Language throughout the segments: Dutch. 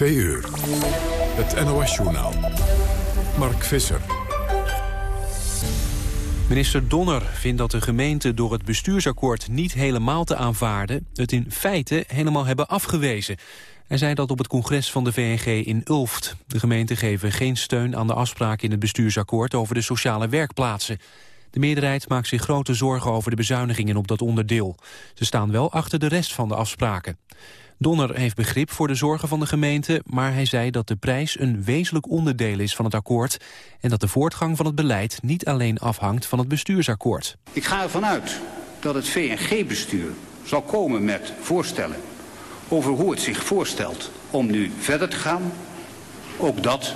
Twee uur. Het NOS-journaal. Mark Visser. Minister Donner vindt dat de gemeenten door het bestuursakkoord niet helemaal te aanvaarden... het in feite helemaal hebben afgewezen. Hij zei dat op het congres van de VNG in Ulft. De gemeenten geven geen steun aan de afspraken in het bestuursakkoord... over de sociale werkplaatsen. De meerderheid maakt zich grote zorgen over de bezuinigingen op dat onderdeel. Ze staan wel achter de rest van de afspraken. Donner heeft begrip voor de zorgen van de gemeente... maar hij zei dat de prijs een wezenlijk onderdeel is van het akkoord... en dat de voortgang van het beleid niet alleen afhangt van het bestuursakkoord. Ik ga ervan uit dat het VNG-bestuur zal komen met voorstellen... over hoe het zich voorstelt om nu verder te gaan. Ook dat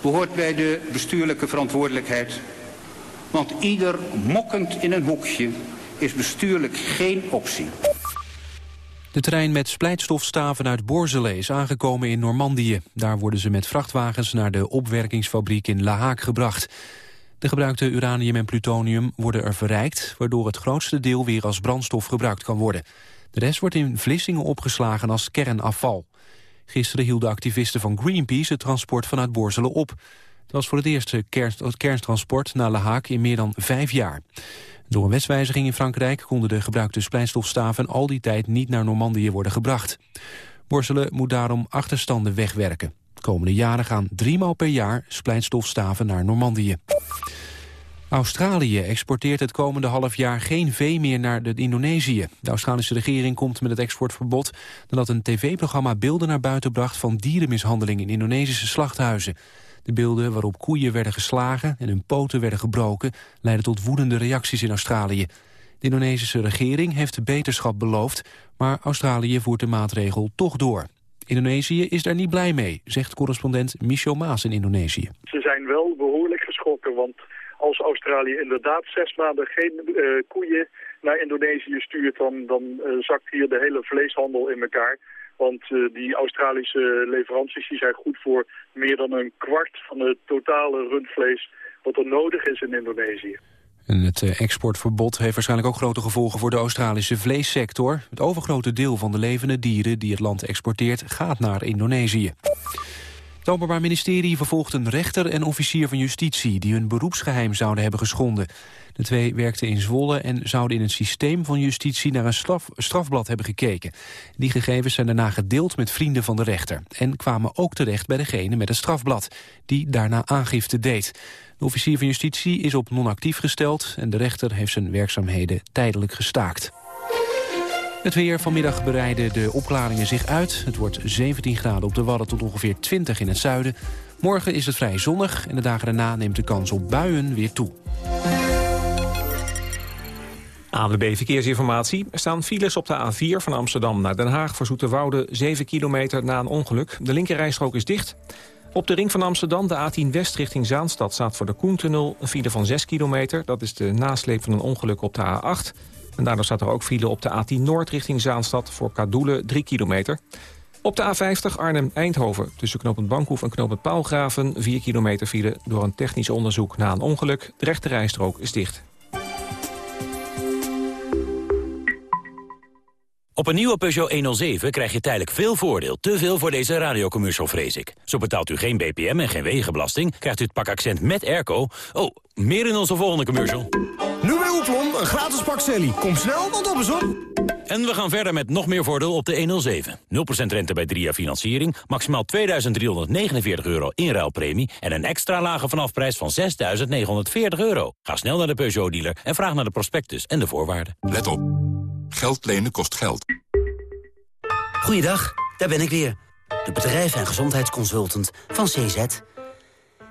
behoort bij de bestuurlijke verantwoordelijkheid. Want ieder mokkend in een hoekje is bestuurlijk geen optie. De trein met splijtstofstaven uit Borzele is aangekomen in Normandië. Daar worden ze met vrachtwagens naar de opwerkingsfabriek in La Haak gebracht. De gebruikte uranium en plutonium worden er verrijkt... waardoor het grootste deel weer als brandstof gebruikt kan worden. De rest wordt in Vlissingen opgeslagen als kernafval. Gisteren hielden activisten van Greenpeace het transport vanuit Borzele op. Het was voor het eerste kerntransport naar La Haak in meer dan vijf jaar. Door een wetswijziging in Frankrijk konden de gebruikte splijtstofstaven al die tijd niet naar Normandië worden gebracht. Borselen moet daarom achterstanden wegwerken. De komende jaren gaan driemaal per jaar splijtstofstaven naar Normandië. Australië exporteert het komende half jaar geen vee meer naar de Indonesië. De Australische regering komt met het exportverbod... nadat een tv-programma beelden naar buiten bracht van dierenmishandeling in Indonesische slachthuizen. De beelden waarop koeien werden geslagen en hun poten werden gebroken... leidden tot woedende reacties in Australië. De Indonesische regering heeft beterschap beloofd... maar Australië voert de maatregel toch door. Indonesië is daar niet blij mee, zegt correspondent Michel Maas in Indonesië. Ze zijn wel behoorlijk geschrokken, want als Australië inderdaad zes maanden geen uh, koeien naar Indonesië stuurt... dan, dan uh, zakt hier de hele vleeshandel in elkaar. Want uh, die Australische leveranties die zijn goed voor meer dan een kwart van het totale rundvlees wat er nodig is in Indonesië. En het exportverbod heeft waarschijnlijk ook grote gevolgen voor de Australische vleessector. Het overgrote deel van de levende dieren die het land exporteert gaat naar Indonesië. Het Openbaar Ministerie vervolgt een rechter en officier van justitie... die hun beroepsgeheim zouden hebben geschonden. De twee werkten in Zwolle en zouden in het systeem van justitie... naar een straf, strafblad hebben gekeken. Die gegevens zijn daarna gedeeld met vrienden van de rechter... en kwamen ook terecht bij degene met het strafblad... die daarna aangifte deed. De officier van justitie is op non-actief gesteld... en de rechter heeft zijn werkzaamheden tijdelijk gestaakt. Het weer vanmiddag bereiden de opklaringen zich uit. Het wordt 17 graden op de Wadden tot ongeveer 20 in het zuiden. Morgen is het vrij zonnig en de dagen daarna neemt de kans op buien weer toe. ANWB Verkeersinformatie. Er staan files op de A4 van Amsterdam naar Den Haag... voor Zoeterwoude 7 kilometer na een ongeluk. De linkerrijstrook is dicht. Op de ring van Amsterdam, de A10 West richting Zaanstad... staat voor de Koentunnel een file van 6 kilometer. Dat is de nasleep van een ongeluk op de A8. En daardoor staat er ook file op de A10 Noord richting Zaanstad... voor Kadoelen 3 kilometer. Op de A50 Arnhem-Eindhoven tussen knooppunt Bankhoef en knooppunt Paalgraven... 4 kilometer file door een technisch onderzoek na een ongeluk. De rechte rijstrook is dicht. Op een nieuwe Peugeot 107 krijg je tijdelijk veel voordeel. Te veel voor deze radiocommercial, vrees ik. Zo betaalt u geen BPM en geen wegenbelasting. Krijgt u het pak accent met airco. Oh, meer in onze volgende commercial. Een gratis pak Sally. Kom snel, want op is op. En we gaan verder met nog meer voordeel op de 107. 0% rente bij 3 jaar financiering, maximaal 2.349 euro inruilpremie... en een extra lage vanafprijs van 6.940 euro. Ga snel naar de Peugeot-dealer en vraag naar de prospectus en de voorwaarden. Let op. Geld lenen kost geld. Goeiedag, daar ben ik weer. De bedrijf- en gezondheidsconsultant van CZ.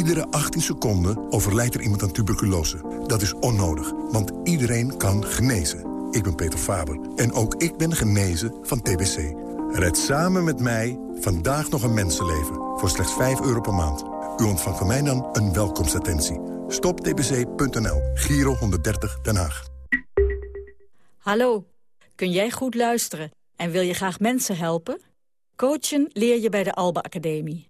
Iedere 18 seconden overlijdt er iemand aan tuberculose. Dat is onnodig, want iedereen kan genezen. Ik ben Peter Faber en ook ik ben genezen van TBC. Red samen met mij vandaag nog een mensenleven voor slechts 5 euro per maand. U ontvangt van mij dan een welkomstattentie. Stoptbc.nl, Giro 130 Den Haag. Hallo, kun jij goed luisteren en wil je graag mensen helpen? Coachen leer je bij de Alba Academie.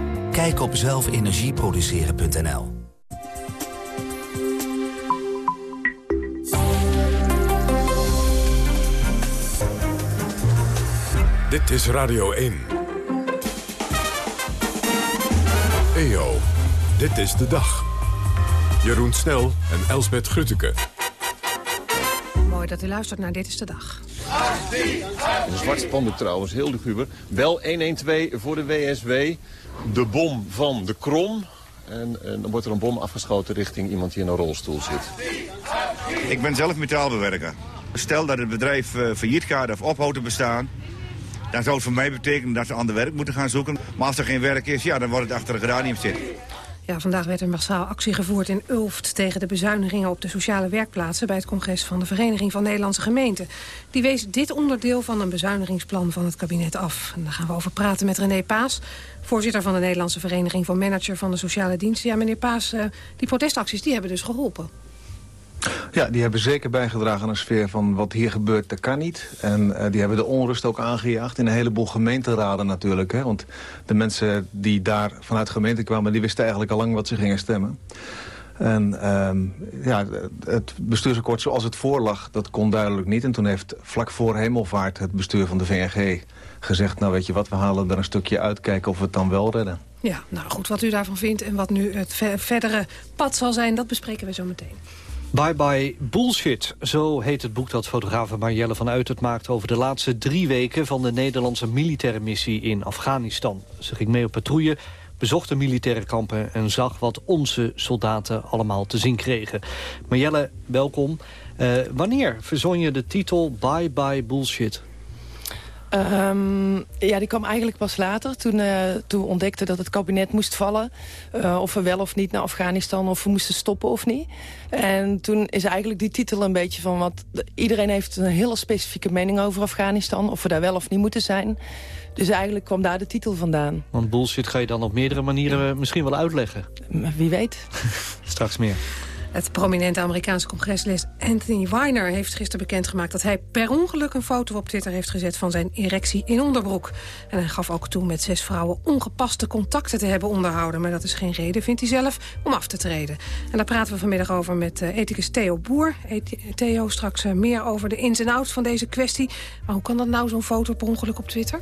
Kijk op zelfenergieproduceren.nl Dit is Radio 1. EO, dit is de dag. Jeroen Snel en Elsbeth Grutteke. Mooi dat u luistert naar Dit is de Dag. Een zwart spandoek trouwens, heel luguber. Bel 112 voor de WSW. De bom van de Krom. En, en dan wordt er een bom afgeschoten richting iemand die in een rolstoel zit. Ik ben zelf metaalbewerker. Stel dat het bedrijf uh, failliet gaat of ophoudt te bestaan... dan zou het voor mij betekenen dat ze ander werk moeten gaan zoeken. Maar als er geen werk is, ja, dan wordt het achter een geranium zitten. Ja, vandaag werd er massaal actie gevoerd in Ulft... tegen de bezuinigingen op de sociale werkplaatsen... bij het congres van de Vereniging van Nederlandse Gemeenten. Die wees dit onderdeel van een bezuinigingsplan van het kabinet af. En daar gaan we over praten met René Paas... voorzitter van de Nederlandse Vereniging van Manager van de Sociale Diensten. Ja, meneer Paas, uh, die protestacties die hebben dus geholpen. Ja, die hebben zeker bijgedragen aan een sfeer van wat hier gebeurt, dat kan niet. En uh, die hebben de onrust ook aangejaagd in een heleboel gemeenteraden natuurlijk. Hè? Want de mensen die daar vanuit gemeente kwamen... die wisten eigenlijk al lang wat ze gingen stemmen. En um, ja, het bestuursakkoord zoals het voorlag, dat kon duidelijk niet. En toen heeft vlak voor hemelvaart het bestuur van de VNG gezegd... nou weet je wat, we halen er een stukje uit, kijken of we het dan wel redden. Ja, nou goed, wat u daarvan vindt en wat nu het verdere pad zal zijn... dat bespreken we zo meteen. Bye Bye Bullshit, zo heet het boek dat fotografe Marjelle van Uitert maakt... over de laatste drie weken van de Nederlandse militaire missie in Afghanistan. Ze ging mee op patrouille, bezocht de militaire kampen... en zag wat onze soldaten allemaal te zien kregen. Marjelle, welkom. Uh, wanneer verzon je de titel Bye Bye Bullshit? Um, ja, die kwam eigenlijk pas later. Toen, uh, toen ontdekte dat het kabinet moest vallen. Uh, of we wel of niet naar Afghanistan, of we moesten stoppen of niet. En toen is eigenlijk die titel een beetje van... wat iedereen heeft een hele specifieke mening over Afghanistan. Of we daar wel of niet moeten zijn. Dus eigenlijk kwam daar de titel vandaan. Want bullshit ga je dan op meerdere manieren misschien wel uitleggen. Wie weet. Straks meer. Het prominente Amerikaanse congreslid Anthony Weiner heeft gisteren bekendgemaakt... dat hij per ongeluk een foto op Twitter heeft gezet van zijn erectie in onderbroek. En hij gaf ook toe met zes vrouwen ongepaste contacten te hebben onderhouden. Maar dat is geen reden, vindt hij zelf, om af te treden. En daar praten we vanmiddag over met uh, ethicus Theo Boer. Theo, straks uh, meer over de ins en outs van deze kwestie. Maar hoe kan dat nou, zo'n foto per ongeluk op Twitter?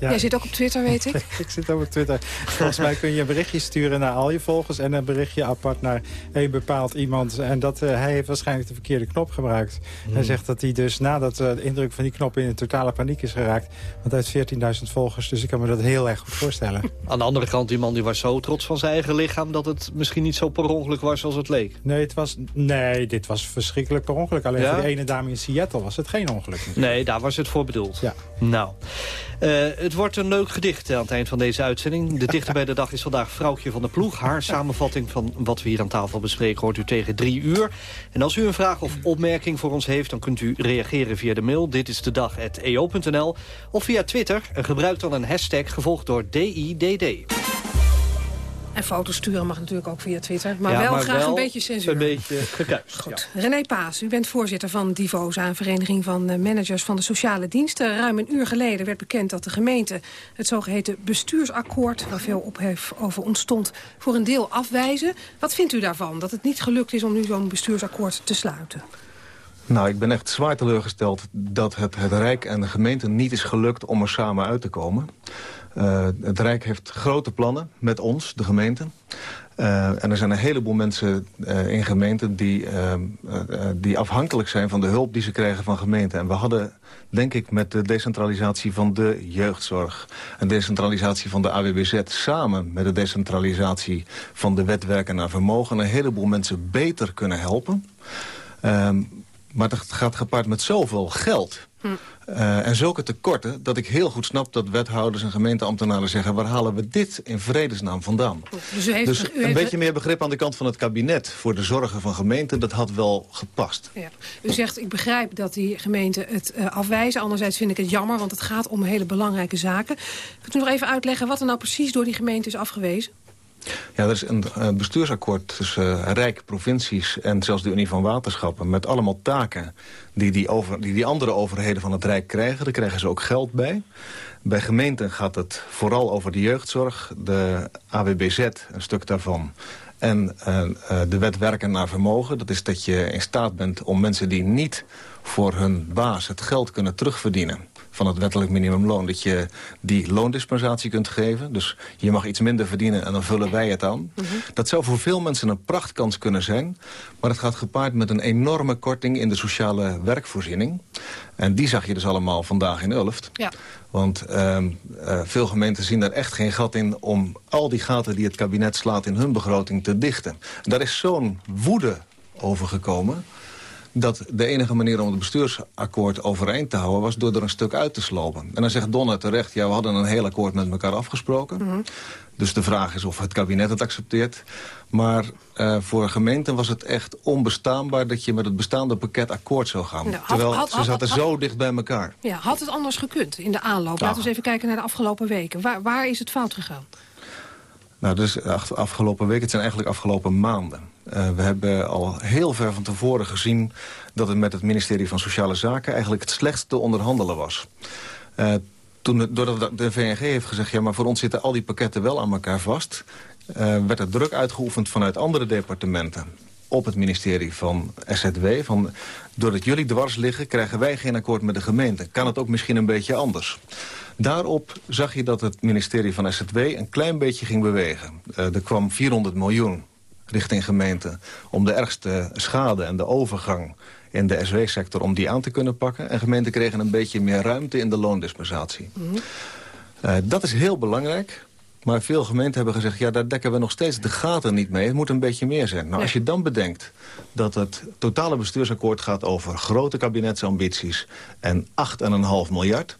Ja. Jij zit ook op Twitter, weet ik. ik zit ook op Twitter. Volgens mij kun je een berichtje sturen naar al je volgers... en een berichtje apart naar een bepaald iemand. En dat, uh, hij heeft waarschijnlijk de verkeerde knop gebruikt. Hmm. Hij zegt dat hij dus nadat uh, de indruk van die knop in een totale paniek is geraakt... want hij heeft 14.000 volgers, dus ik kan me dat heel erg goed voorstellen. Aan de andere kant, die man die was zo trots van zijn eigen lichaam... dat het misschien niet zo per ongeluk was als het leek. Nee, het was, nee dit was verschrikkelijk per ongeluk. Alleen ja? voor die ene dame in Seattle was het geen ongeluk. Natuurlijk. Nee, daar was het voor bedoeld. Ja. Nou, het wordt een leuk gedicht aan het eind van deze uitzending. De dichter bij de dag is vandaag Vrouwtje van de Ploeg. Haar samenvatting van wat we hier aan tafel bespreken hoort u tegen drie uur. En als u een vraag of opmerking voor ons heeft... dan kunt u reageren via de mail dit is de dag@eo.nl of via Twitter. Gebruik dan een hashtag gevolgd door DIDD. En foto's sturen mag natuurlijk ook via Twitter. Maar ja, wel maar graag wel een beetje censuur. Een beetje gekuist. Goed. Ja. René Paas, u bent voorzitter van Divosa, een vereniging van managers van de sociale diensten. Ruim een uur geleden werd bekend dat de gemeente het zogeheten bestuursakkoord... waar veel ophef over ontstond, voor een deel afwijzen. Wat vindt u daarvan, dat het niet gelukt is om nu zo'n bestuursakkoord te sluiten? Nou, ik ben echt zwaar teleurgesteld dat het, het Rijk en de gemeente niet is gelukt om er samen uit te komen. Uh, het Rijk heeft grote plannen met ons, de gemeente. en er zijn een heleboel mensen in gemeenten die, die afhankelijk zijn van de hulp die ze krijgen van gemeenten. En we hadden, denk ik, met de decentralisatie van de jeugdzorg... en decentralisatie van de AWBZ samen met de decentralisatie van de wetwerken naar vermogen... een heleboel mensen beter kunnen helpen. Ehm, maar dat gaat gepaard met zoveel geld. Hm. Uh, en zulke tekorten dat ik heel goed snap dat wethouders en gemeenteambtenaren zeggen... waar halen we dit in vredesnaam vandaan? Dus, heeft, dus een beetje meer begrip aan de kant van het kabinet... voor de zorgen van gemeenten, dat had wel gepast. Ja. U zegt, ik begrijp dat die gemeenten het uh, afwijzen. Anderzijds vind ik het jammer, want het gaat om hele belangrijke zaken. Kunt u nog even uitleggen wat er nou precies door die gemeente is afgewezen? Ja, er is een bestuursakkoord tussen uh, Rijk, provincies en zelfs de Unie van Waterschappen... met allemaal taken die die, over, die die andere overheden van het Rijk krijgen. Daar krijgen ze ook geld bij. Bij gemeenten gaat het vooral over de jeugdzorg, de AWBZ, een stuk daarvan... En uh, de wet werken naar vermogen. Dat is dat je in staat bent om mensen die niet voor hun baas het geld kunnen terugverdienen van het wettelijk minimumloon... dat je die loondispensatie kunt geven. Dus je mag iets minder verdienen en dan vullen wij het aan. Mhm. Dat zou voor veel mensen een prachtkans kunnen zijn. Maar het gaat gepaard met een enorme korting in de sociale werkvoorziening. En die zag je dus allemaal vandaag in Ulft. Ja. Want uh, uh, veel gemeenten zien daar echt geen gat in... om al die gaten die het kabinet slaat in hun begroting te dichten. En daar is zo'n woede over gekomen dat de enige manier om het bestuursakkoord overeind te houden... was door er een stuk uit te slopen. En dan zegt Donner terecht, ja, we hadden een heel akkoord met elkaar afgesproken. Mhm. Dus de vraag is of het kabinet het accepteert. Maar uh, voor gemeenten was het echt onbestaanbaar... dat je met het bestaande pakket akkoord zou gaan. Terwijl ze zaten zo dicht bij elkaar. Ja, had het anders gekund in de aanloop? Laten we eens even kijken naar de afgelopen weken. Waar, waar is het fout gegaan? Nou, dus afgelopen week, het zijn eigenlijk afgelopen maanden. Uh, we hebben al heel ver van tevoren gezien... dat het met het ministerie van Sociale Zaken... eigenlijk het slechtste te onderhandelen was. Uh, toen, doordat de VNG heeft gezegd... ja, maar voor ons zitten al die pakketten wel aan elkaar vast... Uh, werd er druk uitgeoefend vanuit andere departementen op het ministerie van SZW. Van, doordat jullie dwars liggen, krijgen wij geen akkoord met de gemeente. Kan het ook misschien een beetje anders? Daarop zag je dat het ministerie van SZW een klein beetje ging bewegen. Er kwam 400 miljoen richting gemeenten... om de ergste schade en de overgang in de SW-sector om die aan te kunnen pakken. En gemeenten kregen een beetje meer ruimte in de loondispensatie. Mm dat is heel belangrijk. Maar veel gemeenten hebben gezegd... ja, daar dekken we nog steeds de gaten niet mee. Het moet een beetje meer zijn. Nou, als je dan bedenkt dat het totale bestuursakkoord gaat... over grote kabinetsambities en 8,5 miljard...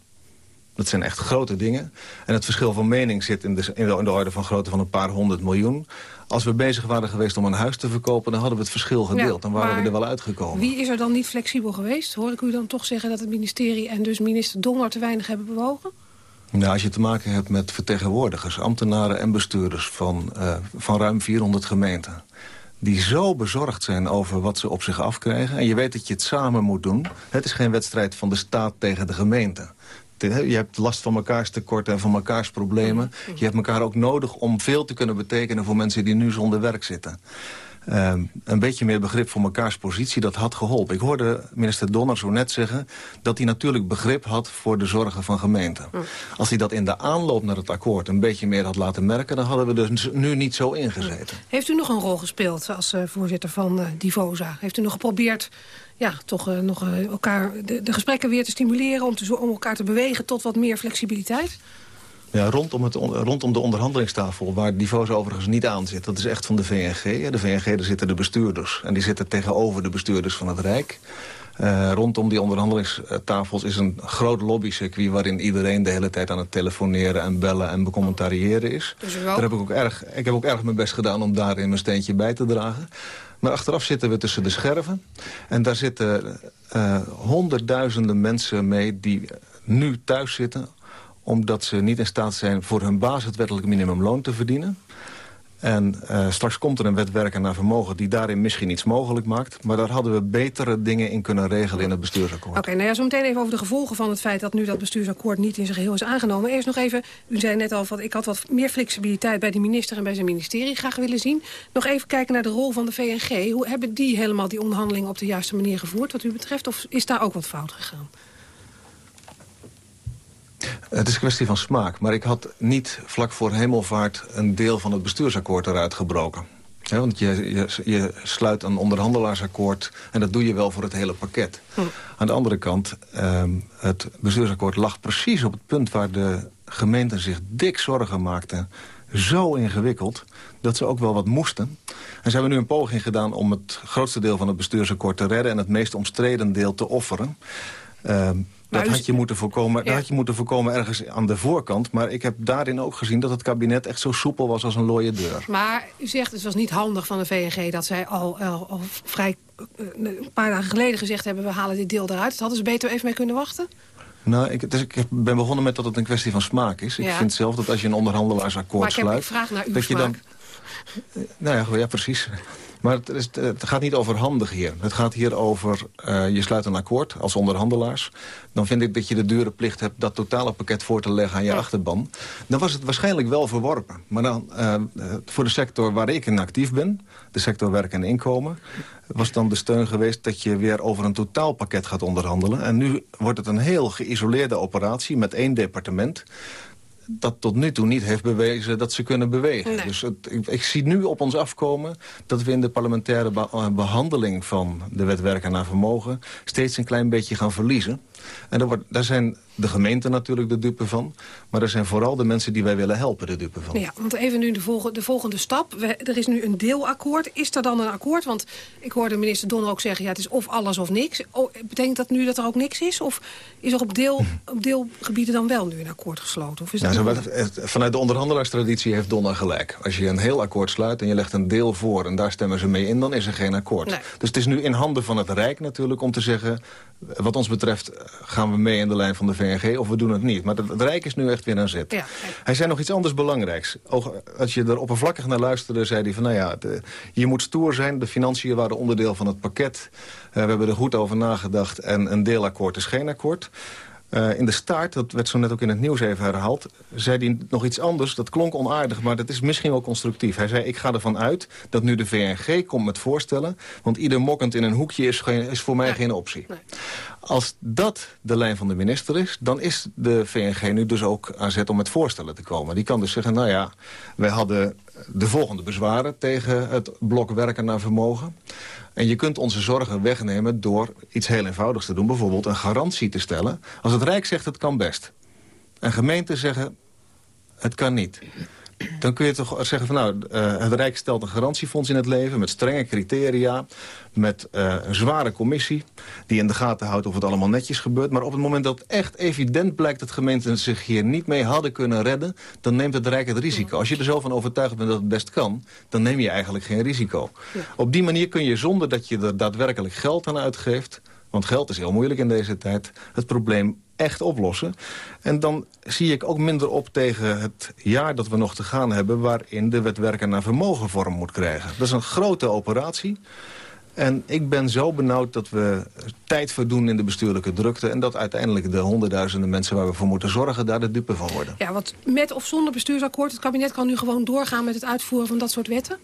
Dat zijn echt grote dingen. En het verschil van mening zit in de, in de, orde van grootte van een paar honderd miljoen. Als we bezig waren geweest om een huis te verkopen... dan hadden we het verschil gedeeld. dan waren we er wel uitgekomen. Wie is er dan niet flexibel geweest? Hoor ik u dan toch zeggen dat het ministerie en dus minister Donner te weinig hebben bewogen? Nou, als je te maken hebt met vertegenwoordigers, ambtenaren en bestuurders... van, uh, van ruim 400 gemeenten die zo bezorgd zijn over wat ze op zich afkrijgen. En je weet dat je het samen moet doen. Het is geen wedstrijd van de staat tegen de gemeente. Je hebt last van mekaars tekort en van mekaars problemen. Je hebt elkaar ook nodig om veel te kunnen betekenen... voor mensen die nu zonder werk zitten. Uh, een beetje meer begrip voor mekaars positie, dat had geholpen. Ik hoorde minister Donner zo net zeggen... dat hij natuurlijk begrip had voor de zorgen van gemeenten. Als hij dat in de aanloop naar het akkoord een beetje meer had laten merken... dan hadden we dus nu niet zo ingezeten. Heeft u nog een rol gespeeld als uh, voorzitter van uh, Divosa? Heeft u nog geprobeerd ja, toch uh, nog uh, elkaar de, de, gesprekken weer te stimuleren... Om, te, om elkaar te bewegen tot wat meer flexibiliteit? Ja, rondom, het, rondom de onderhandelingstafel, waar Divos overigens niet aan zit... dat is echt van de VNG. De VNG, daar zitten de bestuurders. En die zitten tegenover de bestuurders van het Rijk. Uh, rondom die onderhandelingstafels is een groot lobbycircuit... waarin iedereen de hele tijd aan het telefoneren en bellen en becommentariëren is. Dus Daar heb ik, ook erg, ik heb ook erg mijn best gedaan om daarin mijn steentje bij te dragen. Maar achteraf zitten we tussen de scherven. En daar zitten uh, honderdduizenden mensen mee die nu thuis zitten omdat ze niet in staat zijn voor hun baas het wettelijk minimumloon te verdienen. En uh, straks komt er een wet werken naar vermogen die daarin misschien iets mogelijk maakt. Maar daar hadden we betere dingen in kunnen regelen in het bestuursakkoord. Oké, nou ja, zo meteen even over de gevolgen van het feit dat nu dat bestuursakkoord niet in zijn geheel is aangenomen. Eerst nog even, u zei net al, van, ik had wat meer flexibiliteit bij de minister en bij zijn ministerie graag willen zien. Nog even kijken naar de rol van de VNG. Hoe hebben die helemaal die onderhandelingen op de juiste manier gevoerd wat u betreft? Of is daar ook wat fout gegaan? Het is een kwestie van smaak. Maar ik had niet vlak voor hemelvaart een deel van het bestuursakkoord eruit gebroken. want je, je, je, sluit een onderhandelaarsakkoord en dat doe je wel voor het hele pakket. Hm. Aan de andere kant, ehm, het bestuursakkoord lag precies op het punt... waar de gemeenten zich dik zorgen maakten. Zo ingewikkeld dat ze ook wel wat moesten. En ze hebben nu een poging gedaan om het grootste deel van het bestuursakkoord te redden... en het meest omstreden deel te offeren. Ehm, dat had, je moeten voorkomen, dat had je moeten voorkomen ergens aan de voorkant. Maar ik heb daarin ook gezien dat het kabinet echt zo soepel was als een looie deur. Maar u zegt het was niet handig van de VNG dat zij al, al, vrij eh, een paar dagen geleden gezegd hebben... we halen dit deel eruit. hadden ze beter even mee kunnen wachten? Nou, ik, dus ik ben begonnen met dat het een kwestie van smaak is. Ik vind zelf dat als je een onderhandelaarsakkoord sluit... Maar ik heb vraag naar uw dat je dan, Nou ja, ja, precies. Maar het, is, het, gaat niet over handig hier. Het gaat hier over, uh, je sluit een akkoord als onderhandelaars. Dan vind ik dat je de dure plicht hebt dat totale pakket voor te leggen aan je achterban. Dan was het waarschijnlijk wel verworpen. Maar dan, uh, voor de sector waar ik in actief ben, de sector werk en inkomen... was dan de steun geweest dat je weer over een totaalpakket gaat onderhandelen. En nu wordt het een heel geïsoleerde operatie met één departement dat tot nu toe niet heeft bewezen dat ze kunnen bewegen. Dus het, ik, ik, zie nu op ons afkomen dat we in de parlementaire eh, behandeling van de wet werken naar vermogen steeds een klein beetje gaan verliezen. En daar, wordt, daar zijn de gemeenten natuurlijk de dupe van. Maar er zijn vooral de mensen die wij willen helpen de dupe van. Ja, want even nu de, volgende, de volgende stap. er is nu een deelakkoord. Is er dan een akkoord? Want ik hoorde minister Donner ook zeggen... ja, het is of alles of niks. Oh, betekent dat nu dat er ook niks is? Of is er op, deel, op deelgebieden dan wel nu een akkoord gesloten? Of is dat nou, vanuit de onderhandelaarstraditie heeft Donner gelijk. Als je een heel akkoord sluit en je legt een deel voor... en daar stemmen ze mee in, dan is er geen akkoord. Dus het is nu in handen van het Rijk natuurlijk om te zeggen... wat ons betreft gaan we mee in de lijn van de VNG of we doen het niet. Maar het, Rijk is nu echt weer aan zet. Ja. Hij zei nog iets anders belangrijks. Als je er oppervlakkig naar luisterde, zei hij van... nou ja, je moet stoer zijn, de financiën waren onderdeel van het pakket. Uh, we hebben er goed over nagedacht en een deelakkoord is geen akkoord. Uh, in de staart, dat werd zo net ook in het nieuws even herhaald... zei hij nog iets anders, dat klonk onaardig... maar dat is misschien wel constructief. Hij zei, ik ga ervan uit dat nu de VNG komt met voorstellen... want ieder mokkend in een hoekje is, geen, is voor mij geen optie. Nee. Als dat de lijn van de minister is... dan is de VNG nu dus ook aan zet om met voorstellen te komen. Die kan dus zeggen, nou ja, wij hadden de volgende bezwaren... tegen het blok werken naar vermogen... En je kunt onze zorgen wegnemen door iets heel eenvoudigs te doen. Bijvoorbeeld een garantie te stellen. Als het Rijk zegt het kan best. En gemeenten zeggen het kan niet dan kun je toch zeggen van nou, uh, het Rijk stelt een garantiefonds in het leven... met strenge criteria, met uh, een zware commissie... die in de gaten houdt of het allemaal netjes gebeurt. Maar op het moment dat echt evident blijkt dat gemeenten zich hier niet mee hadden kunnen redden... dan neemt het Rijk het risico. Als je er zo van overtuigd bent dat het best kan... dan neem je eigenlijk geen risico. Op die manier kun je zonder dat je er daadwerkelijk geld aan uitgeeft... want geld is heel moeilijk in deze tijd... het probleem echt oplossen. En dan zie ik ook minder op tegen het jaar dat we nog te gaan hebben... waarin de wet werken naar vermogen vorm moet krijgen. Dat is een grote operatie. En ik ben zo benauwd dat we tijd verdoen in de bestuurlijke drukte... en dat uiteindelijk de honderdduizenden mensen waar we voor moeten zorgen... daar de dupe van worden. Ja, want met of zonder bestuursakkoord... het kabinet kan nu gewoon doorgaan met het uitvoeren van dat soort wetten?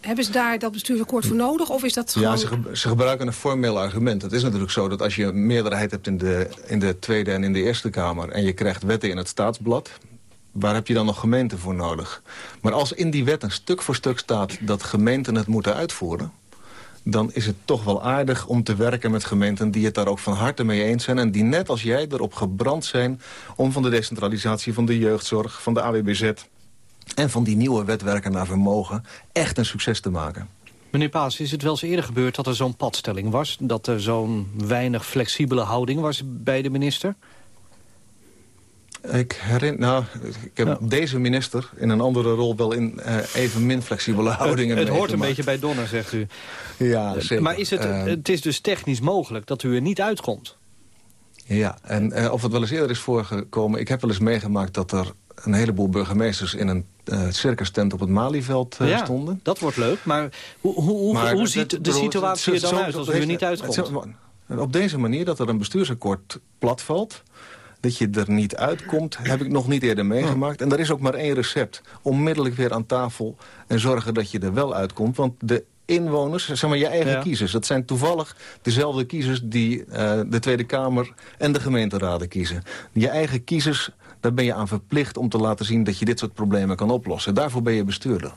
Hebben ze daar dat bestuursakkoord voor nodig? Of is dat gewoon... Ja, ze, ze, gebruiken een formeel argument. Het is natuurlijk zo dat als je een meerderheid hebt in de, in de Tweede en in de Eerste Kamer... en je krijgt wetten in het staatsblad... waar heb je dan nog gemeenten voor nodig? Maar als in die wet een stuk voor stuk staat dat gemeenten het moeten uitvoeren dan is het toch wel aardig om te werken met gemeenten... die het daar ook van harte mee eens zijn... en die net als jij erop gebrand zijn... om van de decentralisatie van de jeugdzorg, van de AWBZ en van die nieuwe wetwerken naar vermogen echt een succes te maken. Meneer Paas, is het wel eens eerder gebeurd dat er zo'n padstelling was? Dat er zo'n weinig flexibele houding was bij de minister? Ik herinner, nou, ik heb deze minister in een andere rol wel in uh, even min flexibele houdingen Het, het hoort een beetje bij Donner, zegt u. Ja, eh, zeker. Maar is het, uh, het is dus technisch mogelijk dat u er niet uitkomt? Ja, en uh, of het wel eens eerder is voorgekomen... ik heb wel eens meegemaakt dat er een heleboel burgemeesters in een circus tent op het Malieveld uh, ja, stonden. dat wordt leuk. Maar hoe, hoe, maar hoe ziet de situatie er dan uit als u er niet uitkomt? Op deze manier dat er een bestuursakkoord platvalt dat je er niet uitkomt, heb ik nog niet eerder meegemaakt. En er is ook maar één recept. Onmiddellijk weer aan tafel en zorgen dat je er wel uitkomt. Want de inwoners, zeg maar je eigen kiezers. Dat zijn toevallig dezelfde kiezers die uh, de Tweede Kamer en de gemeenteraden kiezen. Je eigen kiezers daar ben je aan verplicht om te laten zien dat je dit soort problemen kan oplossen. Daarvoor ben je bestuurder.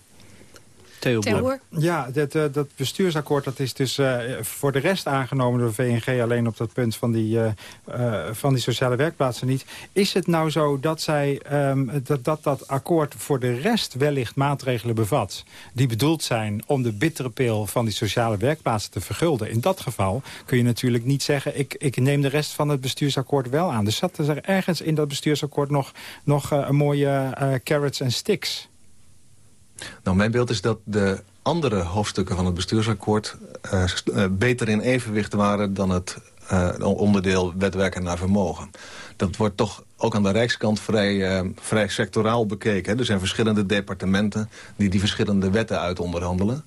Theo Ja, dat, uh, dat bestuursakkoord dat is dus uh, voor de rest aangenomen door de VNG... alleen op dat punt van die, uh, van die sociale werkplaatsen niet. Is het nou zo dat, zij, um, dat, dat dat akkoord voor de rest wellicht maatregelen bevat... die bedoeld zijn om de bittere pil van die sociale werkplaatsen te vergulden? In dat geval kun je natuurlijk niet zeggen... ik, ik neem de rest van het bestuursakkoord wel aan. Dus zat er ergens in dat bestuursakkoord nog, nog een mooie carrots en sticks... Nou, mijn beeld is dat de andere hoofdstukken van het bestuursakkoord... Uh, beter in evenwicht waren dan het uh, onderdeel wetwerken naar vermogen. Dat wordt toch ook aan de Rijkskant vrij, vrij sectoraal bekeken. Er zijn verschillende departementen die die verschillende wetten uit onderhandelen.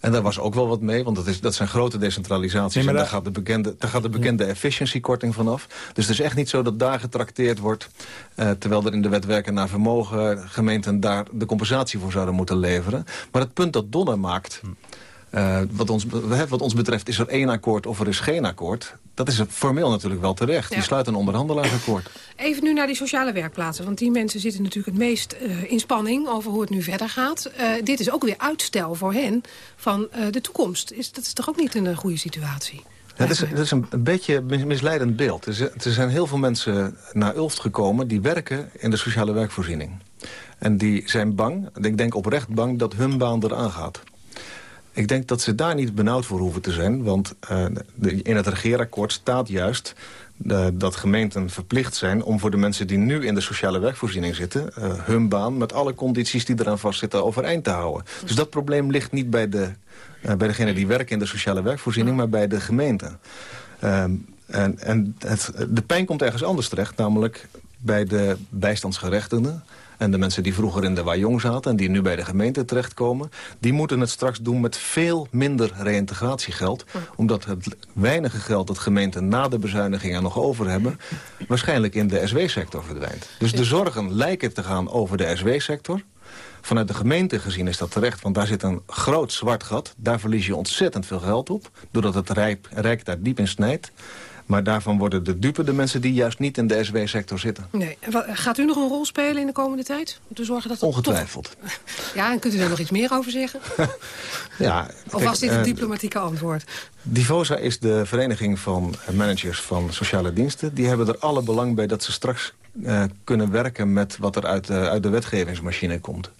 En daar was ook wel wat mee, want dat, is, dat zijn grote decentralisaties. en daar gaat de bekende, daar gaat de bekende efficiency-korting vanaf. Dus het is echt niet zo dat daar getrakteerd wordt... Uh, terwijl er in de wet werken naar vermogen gemeenten daar de compensatie voor zouden moeten leveren. Maar het punt dat Donner maakt... Uh, wat, ons, wat ons betreft is er één akkoord of er is geen akkoord. Dat is formeel natuurlijk wel terecht. Ja. Die sluit een onderhandelaarsakkoord. Even nu naar die sociale werkplaatsen. Want die mensen zitten natuurlijk het meest uh, in spanning over hoe het nu verder gaat. Uh, dit is ook weer uitstel voor hen van de toekomst. Is, dat is toch ook niet een goede situatie? Ja, dat, is, dat is een beetje misleidend beeld. Er zijn heel veel mensen naar Ulft gekomen... die werken in de sociale werkvoorziening. En die zijn bang, ik denk oprecht bang, dat hun baan eraan gaat. Ik denk dat ze daar niet benauwd voor hoeven te zijn. Want de, in het regeerakkoord staat juist uh, dat gemeenten verplicht zijn... om voor de mensen die nu in de sociale werkvoorziening zitten... Uh, hun baan met alle condities die eraan vastzitten overeind te houden. Dus dat probleem ligt niet bij, de, bij degene die werken in de sociale werkvoorziening... maar bij de gemeente. Ehm, en en het, de pijn komt ergens anders terecht, namelijk bij de bijstandsgerechtigden en de mensen die vroeger in de Wajong zaten... en die nu bij de gemeente terechtkomen... die moeten het straks doen met veel minder reïntegratiegeld. Omdat het weinige geld dat gemeenten na de bezuinigingen nog over hebben... waarschijnlijk in de SW-sector verdwijnt. Dus de zorgen lijken te gaan over de SW-sector... Vanuit de gemeente gezien is dat terecht, want daar zit een groot zwart gat. Daar verlies je ontzettend veel geld op, doordat het Rijk, Rijk daar diep in snijdt. Maar daarvan worden de dupe de mensen die juist niet in de SW-sector zitten. Nee. Gaat u nog een rol spelen in de komende tijd? Om te zorgen dat Ongetwijfeld. Ja, en kunt u daar nog iets meer over zeggen? ja, of was dit een uh, diplomatieke antwoord? Divosa is de vereniging van managers van sociale diensten. Die hebben er alle belang bij dat ze straks uh, kunnen werken met wat er uit de, uit de wetgevingsmachine komt.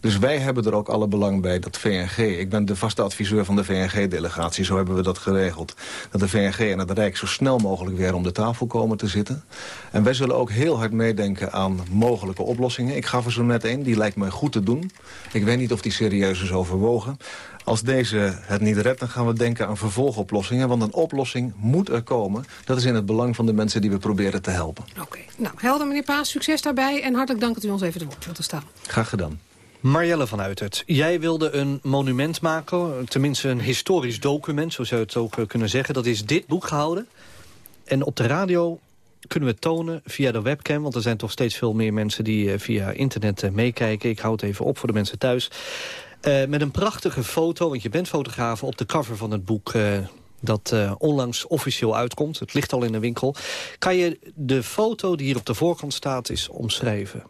Dus wij hebben er ook alle belang bij dat VNG... ik ben de vaste adviseur van de VNG-delegatie, zo hebben we dat geregeld... dat de VNG en het Rijk zo snel mogelijk weer om de tafel komen te zitten. En wij zullen ook heel hard meedenken aan mogelijke oplossingen. Ik gaf er zo net een, die lijkt me goed te doen. Ik weet niet of die serieus is overwogen. Als deze het niet redt, dan gaan we denken aan vervolgoplossingen. Want een oplossing moet er komen. Dat is in het belang van de mensen die we proberen te helpen. Oké, okay. nou helder meneer Paas, succes daarbij. En hartelijk dank dat u ons even te woord wilt staan. Graag gedaan. Marjelle van Uitert, jij wilde een monument maken, tenminste een historisch document, zo zou je het ook kunnen zeggen. Dat is dit boek gehouden. En op de radio kunnen we tonen via de webcam... want er zijn toch steeds veel meer mensen die via internet meekijken. Ik hou het even op voor de mensen thuis. Uh, met een prachtige foto, want je bent fotograaf... op de cover van het boek uh, dat uh, onlangs officieel uitkomt. Het ligt al in de winkel. Kan je de foto die hier op de voorkant staat eens omschrijven?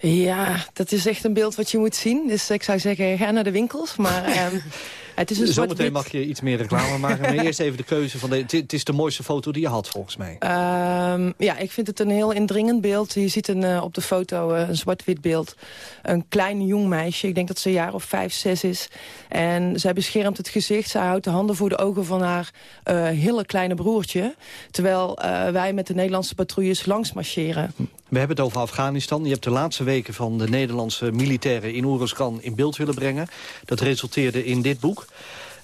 Ja, dat is echt een beeld wat je moet zien. Dus ik zou zeggen, ga naar de winkels. Maar um, het is een Zometeen mag je iets meer reclame maken. Maar eerst even de keuze van de... Het is de mooiste foto die je had, volgens mij. Um, ja, ik vind het een heel indringend beeld. Je ziet een, uh, op de foto uh, een zwart-wit beeld. Een klein jong meisje. Ik denk dat ze een jaar of vijf, zes is. En zij beschermt het gezicht. Zij houdt de handen voor de ogen van haar uh, hele kleine broertje. Terwijl wij met de Nederlandse patrouilles langs marcheren. We hebben het over Afghanistan. Je hebt de laatste weken van de Nederlandse militairen in Oeruzkan in beeld willen brengen. Dat resulteerde in dit boek.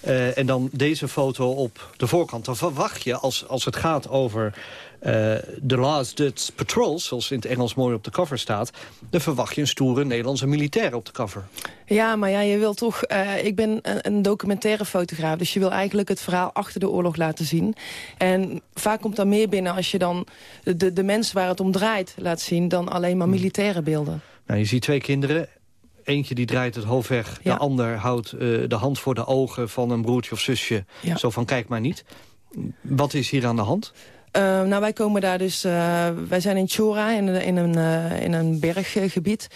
Uh, en dan deze foto op de voorkant. Dan verwacht je, als, als het gaat over uh, The Last Dutch Patrols... zoals in het Engels mooi op de cover staat... dan verwacht je een stoere Nederlandse militair op de cover. Ja, maar ja, je wil toch... Uh, ik ben een, een, documentaire fotograaf... dus je wil eigenlijk het verhaal achter de oorlog laten zien. En vaak komt daar meer binnen als je dan de, de mensen waar het om draait laat zien... dan alleen maar militaire beelden. Nou, je ziet twee kinderen Eentje die draait het hoofd weg. De ander houdt uh, de hand voor de ogen van een broertje of zusje. Ja. Zo van, kijk maar niet. Wat is hier aan de hand? Uh, nou, wij komen daar dus... Uh, wij zijn in Chora, in, in een, uh, in een berggebied.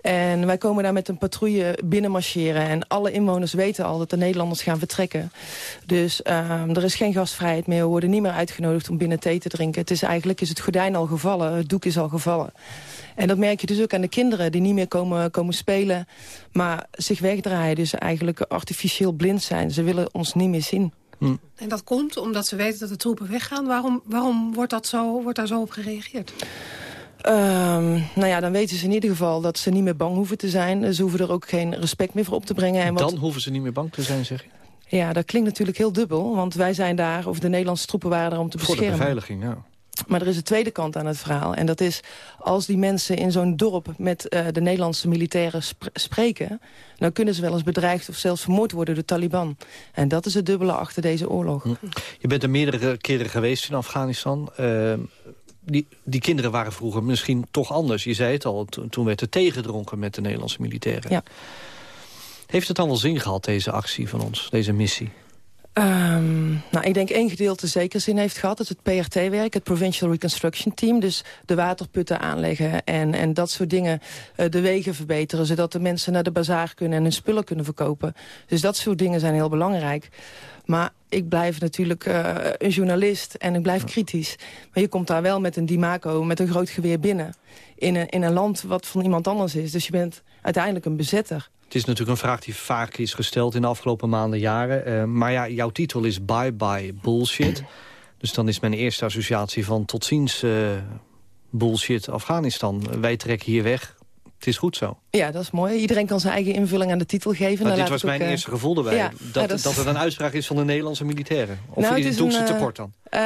En wij komen daar met een patrouille binnenmarcheren. En alle inwoners weten al dat de Nederlanders gaan vertrekken. Dus ehm, er is geen gastvrijheid meer. We worden niet meer uitgenodigd om binnen thee te drinken. Het is eigenlijk is het gordijn al gevallen. Het doek is al gevallen. En dat merk je dus ook aan de kinderen die niet meer komen, komen spelen. Maar zich wegdraaien, dus eigenlijk artificieel blind zijn. Ze willen ons niet meer zien. En dat komt omdat ze weten dat de troepen weggaan. Waarom, waarom wordt, dat zo, wordt daar zo op gereageerd? Um, nou ja, dan weten ze in ieder geval dat ze niet meer bang hoeven te zijn. Ze hoeven er ook geen respect meer voor op te brengen. En wat... Dan hoeven ze niet meer bang te zijn, zeg je? Ja, dat klinkt natuurlijk heel dubbel. Want wij zijn daar, of de Nederlandse troepen waren er om te beschermen. Voor de beveiliging, ja. Maar er is een tweede kant aan het verhaal. En dat is, als die mensen in zo'n dorp met uh, de Nederlandse militairen sp spreken... dan kunnen ze wel eens bedreigd of zelfs vermoord worden door de Taliban. En dat is het dubbele achter deze oorlog. Hm. Je bent er meerdere keren geweest in Afghanistan. Uh, die, die kinderen waren vroeger misschien toch anders. Je zei het al, toen werd er tegengedronken met de Nederlandse militairen. Ja. Heeft het dan wel zin gehad, deze actie van ons, deze missie? Um, nou, ik denk één gedeelte zeker zin heeft gehad. Dat het PRT-werk, het Provincial Reconstruction Team. Dus de waterputten aanleggen en, en dat soort dingen. Uh, de wegen verbeteren, zodat de mensen naar de bazaar kunnen... en hun spullen kunnen verkopen. Dus dat soort dingen zijn heel belangrijk. Maar ik blijf natuurlijk uh, een journalist en ik blijf kritisch. Maar je komt daar wel met een Dimaco, met een groot geweer binnen. In een, in een land wat van iemand anders is. Dus je bent uiteindelijk een bezetter. Het is natuurlijk een vraag die vaak is gesteld in de afgelopen maanden, jaren. Uh, maar ja, jouw titel is Bye Bye Bullshit. Dus dan is mijn eerste associatie van tot ziens uh, bullshit Afghanistan. Wij trekken hier weg, het is goed zo. Ja, dat is mooi. Iedereen kan zijn eigen invulling aan de titel geven. Nou, dit was mijn uh... eerste gevoel erbij. Ja, dat, dat, dat, het een uitspraak is van de Nederlandse militairen. Of nou, het doen ze tekort dan? Uh,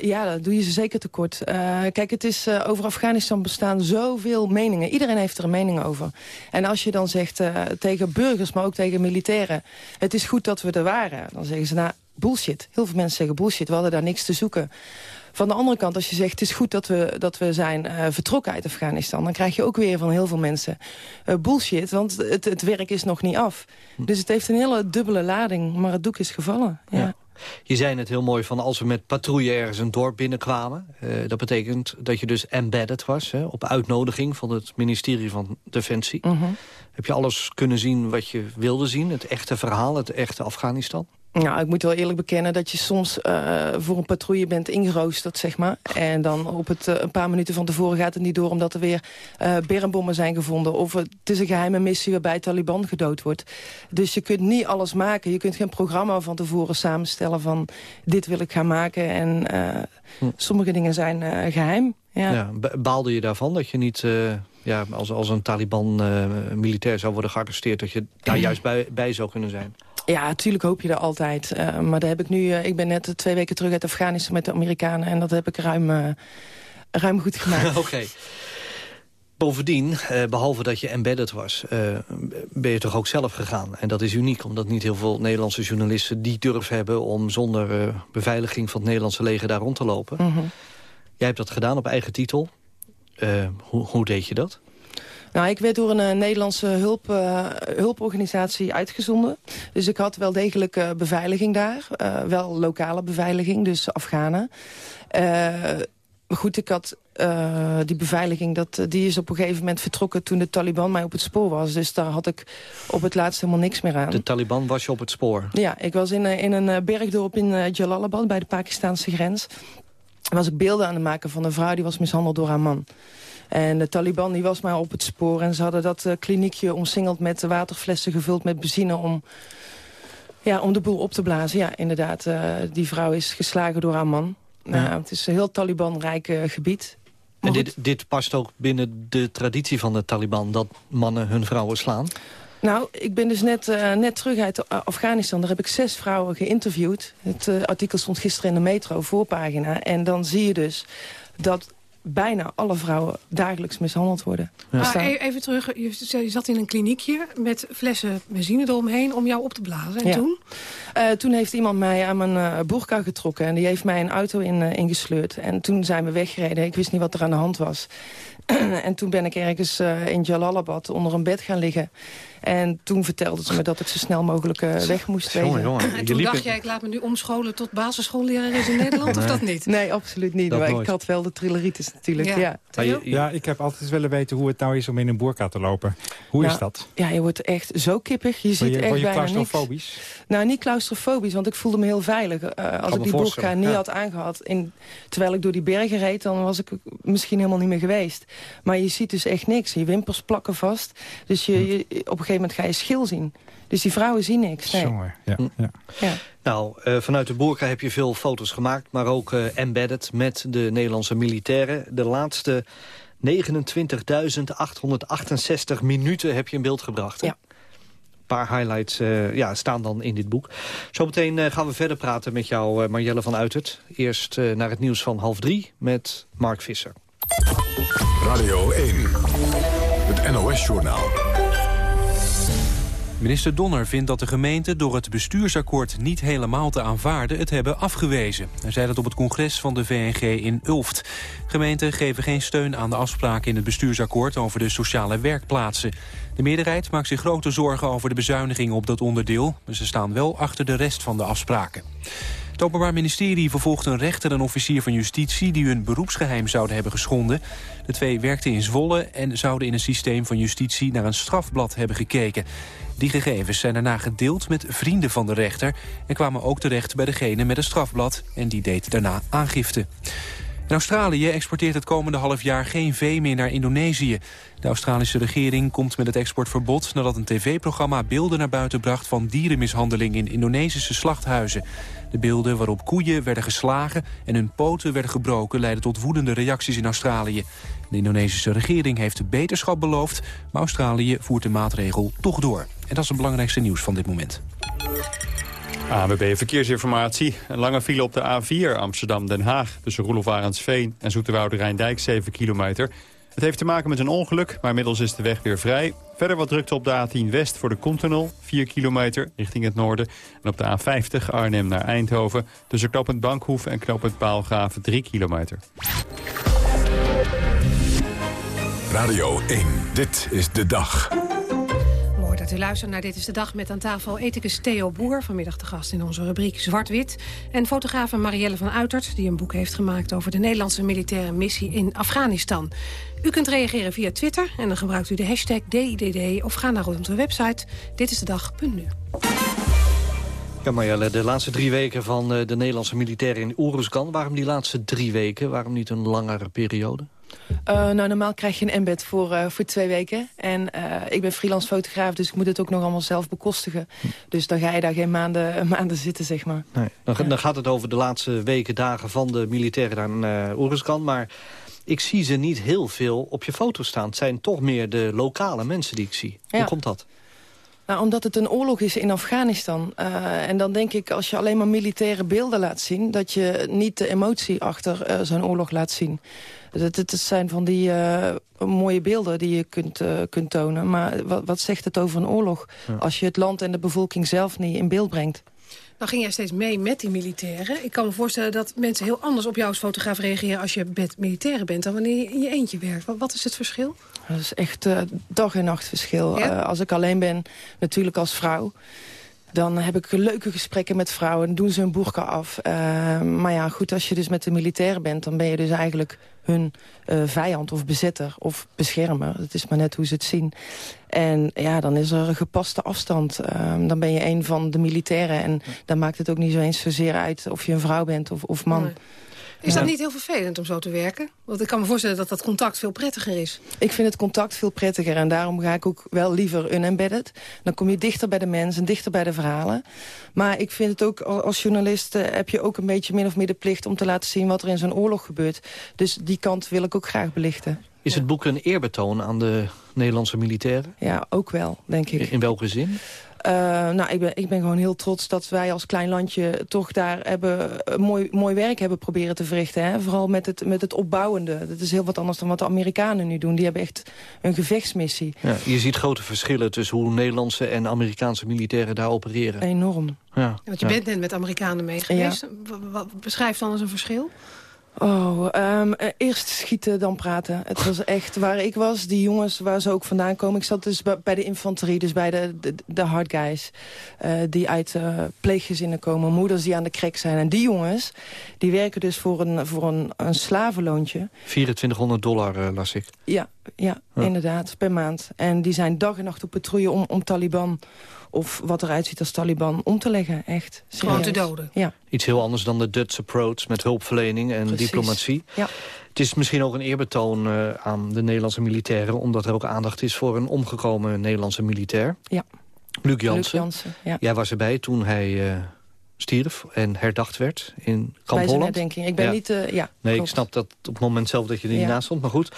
ja, dat doe je ze zeker tekort. Uh, kijk, het is, over Afghanistan bestaan zoveel meningen. Iedereen heeft er een mening over. En als je dan zegt tegen burgers, maar ook tegen militairen... het is goed dat we er waren, dan zeggen ze... nou, bullshit. Heel veel mensen zeggen bullshit, we hadden daar niks te zoeken. Van de andere kant, als je zegt, het is goed dat we, dat we zijn uh, vertrokken uit Afghanistan... dan krijg je ook weer van heel veel mensen uh, bullshit, want het, het werk is nog niet af. Hm. Dus het heeft een hele dubbele lading, maar het doek is gevallen. ja. ja. Je zei het heel mooi van als we met patrouille ergens een dorp binnenkwamen. Uh, dat betekent dat je dus embedded was. Hè, op uitnodiging van het ministerie van Defensie. Mhm. Heb je alles kunnen zien wat je wilde zien? Het echte verhaal, het echte Afghanistan? Nou, ik moet wel eerlijk bekennen dat je soms uh, voor een patrouille bent ingeroosterd, zeg maar. En dan op het uh, een paar minuten van tevoren gaat het niet door... omdat er weer uh, bermbommen zijn gevonden. Of het is een geheime missie waarbij Taliban gedood wordt. Dus je kunt niet alles maken. Je kunt geen programma van tevoren samenstellen van... dit wil ik gaan maken. En hm. sommige dingen zijn geheim. Ja. ja. baalde je daarvan dat je niet ja, als, als een Taliban-militair zou worden gearresteerd... dat je daar juist bij, bij zou kunnen zijn? Ja, natuurlijk hoop je er altijd. Uh, maar daar heb ik nu, uh, ik ben net twee weken terug uit Afghanistan met de Amerikanen... en dat heb ik ruim, uh, ruim goed gemaakt. Oké. Bovendien, behalve dat je embedded was, ben je toch ook zelf gegaan. En dat is uniek, omdat niet heel veel Nederlandse journalisten die durf hebben... om zonder beveiliging van het Nederlandse leger daar rond te lopen. Mm -hmm. Jij hebt dat gedaan op eigen titel. Hoe, hoe deed je dat? Nou, ik werd door een uh, Nederlandse hulp, uh, hulporganisatie uitgezonden. Dus ik had wel degelijk beveiliging daar. wel lokale beveiliging, dus Afghanen. goed, ik had die beveiliging, dat, die is op een gegeven moment vertrokken... toen de Taliban mij op het spoor was. Dus daar had ik op het laatst helemaal niks meer aan. De Taliban was je op het spoor? Ja, ik was in, in een bergdorp in Jalalabad, bij de Pakistanse grens. Was ik beelden aan het maken van een vrouw die was mishandeld door haar man. En de Taliban die was maar op het spoor. En ze hadden dat uh, kliniekje omsingeld met waterflessen gevuld met benzine... om, ja, om de boel op te blazen. Ja, inderdaad. Uh, die vrouw is geslagen door haar man. Ja. Nou, het is een heel Taliban-rijk uh, gebied. En dit, dit past ook binnen de traditie van de Taliban... dat mannen hun vrouwen slaan? Nou, ik ben dus net, uh, net terug uit Afghanistan. Daar heb ik zes vrouwen geïnterviewd. Het uh, artikel stond gisteren in de metro, voorpagina. En dan zie je dus dat bijna alle vrouwen dagelijks mishandeld worden. Maar e- even terug, je zat in een kliniekje met flessen benzine eromheen om jou op te blazen. En toen? Uh, toen heeft iemand mij aan mijn uh, boerka getrokken en die heeft mij een auto in, uh, ingesleurd. En toen zijn we weggereden. Ik wist niet wat er aan de hand was. en toen ben ik ergens in Jalalabad onder een bed gaan liggen. En toen vertelde ze me dat ik zo snel mogelijk uh, weg moest jongen, jongen. En toen dacht jij, ik laat me nu omscholen tot basisschoollerares in Nederland, of dat niet? Nee, absoluut niet. maar ik had wel de trilleritis natuurlijk, ja. Ja. ja. ik heb altijd willen weten hoe het nou is om in een boerka te lopen. Hoe is dat? Ja, je wordt echt zo kippig. Je ziet je, echt word je bijna claustrofobisch? Niks. Nou, niet claustrofobisch, want ik voelde me heel veilig. Uh, als ik die boerka niet had aangehad, in, terwijl ik door die bergen reed... dan was ik misschien helemaal niet meer geweest. Maar je ziet dus echt niks. Je wimpers plakken vast. Dus je, hm. je, op een gegeven moment ga je schil zien. Dus die vrouwen zien niks. Nee. Jongen, ja, hm. ja. ja. Nou, uh, vanuit de boerka heb je veel foto's gemaakt... maar ook uh, embedded met de Nederlandse militairen. De laatste 29.868 minuten heb je in beeld gebracht. Hè? Ja. Een paar highlights uh, ja, staan dan in dit boek. Zometeen uh, gaan we verder praten met jou, uh, Marjelle van Uitert. Eerst naar het nieuws van half drie met Mark Visser. Radio 1, het NOS-journaal. Minister Donner vindt dat de gemeenten door het bestuursakkoord niet helemaal te aanvaarden het hebben afgewezen. Hij zei dat op het congres van de VNG in Ulft. Gemeenten geven geen steun aan de afspraken in het bestuursakkoord over de sociale werkplaatsen. De meerderheid maakt zich grote zorgen over de bezuinigingen op dat onderdeel. Maar ze staan wel achter de rest van de afspraken. Het Openbaar Ministerie vervolgt een rechter en officier van justitie... die hun beroepsgeheim zouden hebben geschonden. De twee werkten in Zwolle en zouden in een systeem van justitie... naar een strafblad hebben gekeken. Die gegevens zijn daarna gedeeld met vrienden van de rechter... en kwamen ook terecht bij degene met een strafblad. En die deed daarna aangifte. En Australië exporteert het komende half jaar geen vee meer naar Indonesië. De Australische regering komt met het exportverbod... nadat een tv-programma beelden naar buiten bracht... van dierenmishandeling in Indonesische slachthuizen. De beelden waarop koeien werden geslagen en hun poten werden gebroken... leidden tot woedende reacties in Australië. De Indonesische regering heeft beterschap beloofd... maar Australië voert de maatregel toch door. En dat is het belangrijkste nieuws van dit moment. ANWB Verkeersinformatie. Een lange file op de A4 Amsterdam-Den Haag... tussen Roelof Arendsveen en Zoeterwoude Rijndijk 7 kilometer. Het heeft te maken met een ongeluk, maar inmiddels is de weg weer vrij. Verder wat drukte op de A10 West voor de Koentunnel, 4 kilometer richting het noorden. En op de A50 Arnhem naar Eindhoven tussen knooppunt Bankhoef en knooppunt Paalgraven 3 kilometer. Radio 1, dit is de dag. U naar Dit is de Dag met aan tafel ethicus Theo Boer... vanmiddag de gast in onze rubriek Zwart-Wit... en fotografe Marielle van Uitert... die een boek heeft gemaakt over de Nederlandse militaire missie in Afghanistan. U kunt reageren via Twitter en dan gebruikt u de hashtag DIDD... of ga naar onze website ditisdedag.nu. Ja, Marjelle, de laatste drie weken van eh, de Nederlandse militairen in Oeruzgan... waarom die laatste drie weken? Waarom niet een langere periode? Uh, nou, normaal krijg je een embed voor, uh, voor twee weken. En uh, ik ben freelance fotograaf, dus ik moet het ook nog allemaal zelf bekostigen. Dus dan ga je daar geen maanden, maanden zitten, zeg maar. Nee. Dan, dan, gaat het over de laatste weken, dagen van de militairen daar in uh, Oeruzkan. Maar ik zie ze niet heel veel op je foto staan. Het zijn toch meer de lokale mensen die ik zie. Ja. Hoe komt dat? Nou, omdat het een oorlog is in Afghanistan. Uh, en dan denk ik, als je alleen maar militaire beelden laat zien... dat je niet de emotie achter uh, zo'n oorlog laat zien. Het, het, zijn van die uh, mooie beelden die je kunt, kunt tonen. Maar wat, wat, zegt het over een oorlog... Ja. als je het land en de bevolking zelf niet in beeld brengt? Nou ging jij steeds mee met die militairen. Ik kan me voorstellen dat mensen heel anders op jou als fotograaf reageren... als je met militairen bent dan wanneer je in je eentje werkt. Wat, wat is het verschil? Dat is echt uh, dag en nacht verschil. Ja? Uh, als ik alleen ben, natuurlijk als vrouw... dan heb ik leuke gesprekken met vrouwen. en doen ze hun boerka af. Uh, maar ja, goed, als je dus met de militairen bent... dan ben je dus eigenlijk hun vijand of bezetter of beschermer. Het is maar net hoe ze het zien. En ja, dan is er een gepaste afstand. Ehm, dan ben je een van de militairen. En dan maakt het ook niet zo eens zozeer uit of je een vrouw bent of, of man. Nee. Is dat niet heel vervelend om zo te werken? Want ik kan me voorstellen dat dat contact veel prettiger is. Ik vind het contact veel prettiger en daarom ga ik ook wel liever unembedded. Dan kom je dichter bij de mensen, dichter bij de verhalen. Maar ik vind het ook, als journalist uh, heb je ook een beetje min of meer de plicht... om te laten zien wat er in zo'n oorlog gebeurt. Dus die kant wil ik ook graag belichten. Is het boek een eerbetoon aan de Nederlandse militairen? Ja, ook wel, denk ik. In welke zin? Uh, nou, ik ben, ik ben gewoon heel trots dat wij als klein landje toch daar hebben, mooi, mooi werk hebben proberen te verrichten. Hè? Vooral met het, met het opbouwende. Dat is heel wat anders dan wat de Amerikanen nu doen. Die hebben echt een gevechtsmissie. Ja, je ziet grote verschillen tussen hoe Nederlandse en Amerikaanse militairen daar opereren. Enorm. Ja, Want je ja. bent net met Amerikanen mee geweest. Ja. Beschrijf dan eens een verschil. Oh, ehm, eh, eerst schieten, dan praten. Het was echt waar ik was. Die jongens waar ze ook vandaan komen. Ik zat dus bij- de infanterie, dus bij de, de, de hard guys. eh, die uit eh, pleeggezinnen komen. Moeders die aan de krek zijn. En die jongens, die werken dus voor een, voor een, een slavenloontje. 2400 dollar, las ik. Ja, ja, Ja. inderdaad, per maand. En die zijn dag en nacht op patrouille om, om Taliban... of wat eruit ziet als Taliban, om te leggen. Echt, Gewoon te doden. Ja. Iets heel anders dan de Dutch approach met hulpverlening en Precies. diplomatie. Ja. Het is misschien ook een eerbetoon eh, aan de Nederlandse militairen... omdat er ook aandacht is voor een omgekomen Nederlandse militair. Ja. Luc Jansen. Jansen, ja. Jij was erbij toen hij eh, stierf en herdacht werd in Kamp Bij zijn Holland. herdenking. Ik ben Ja. niet... eh, ja, Nee, ik snap dat op het moment zelf dat je er niet Ja. naast stond. Maar goed,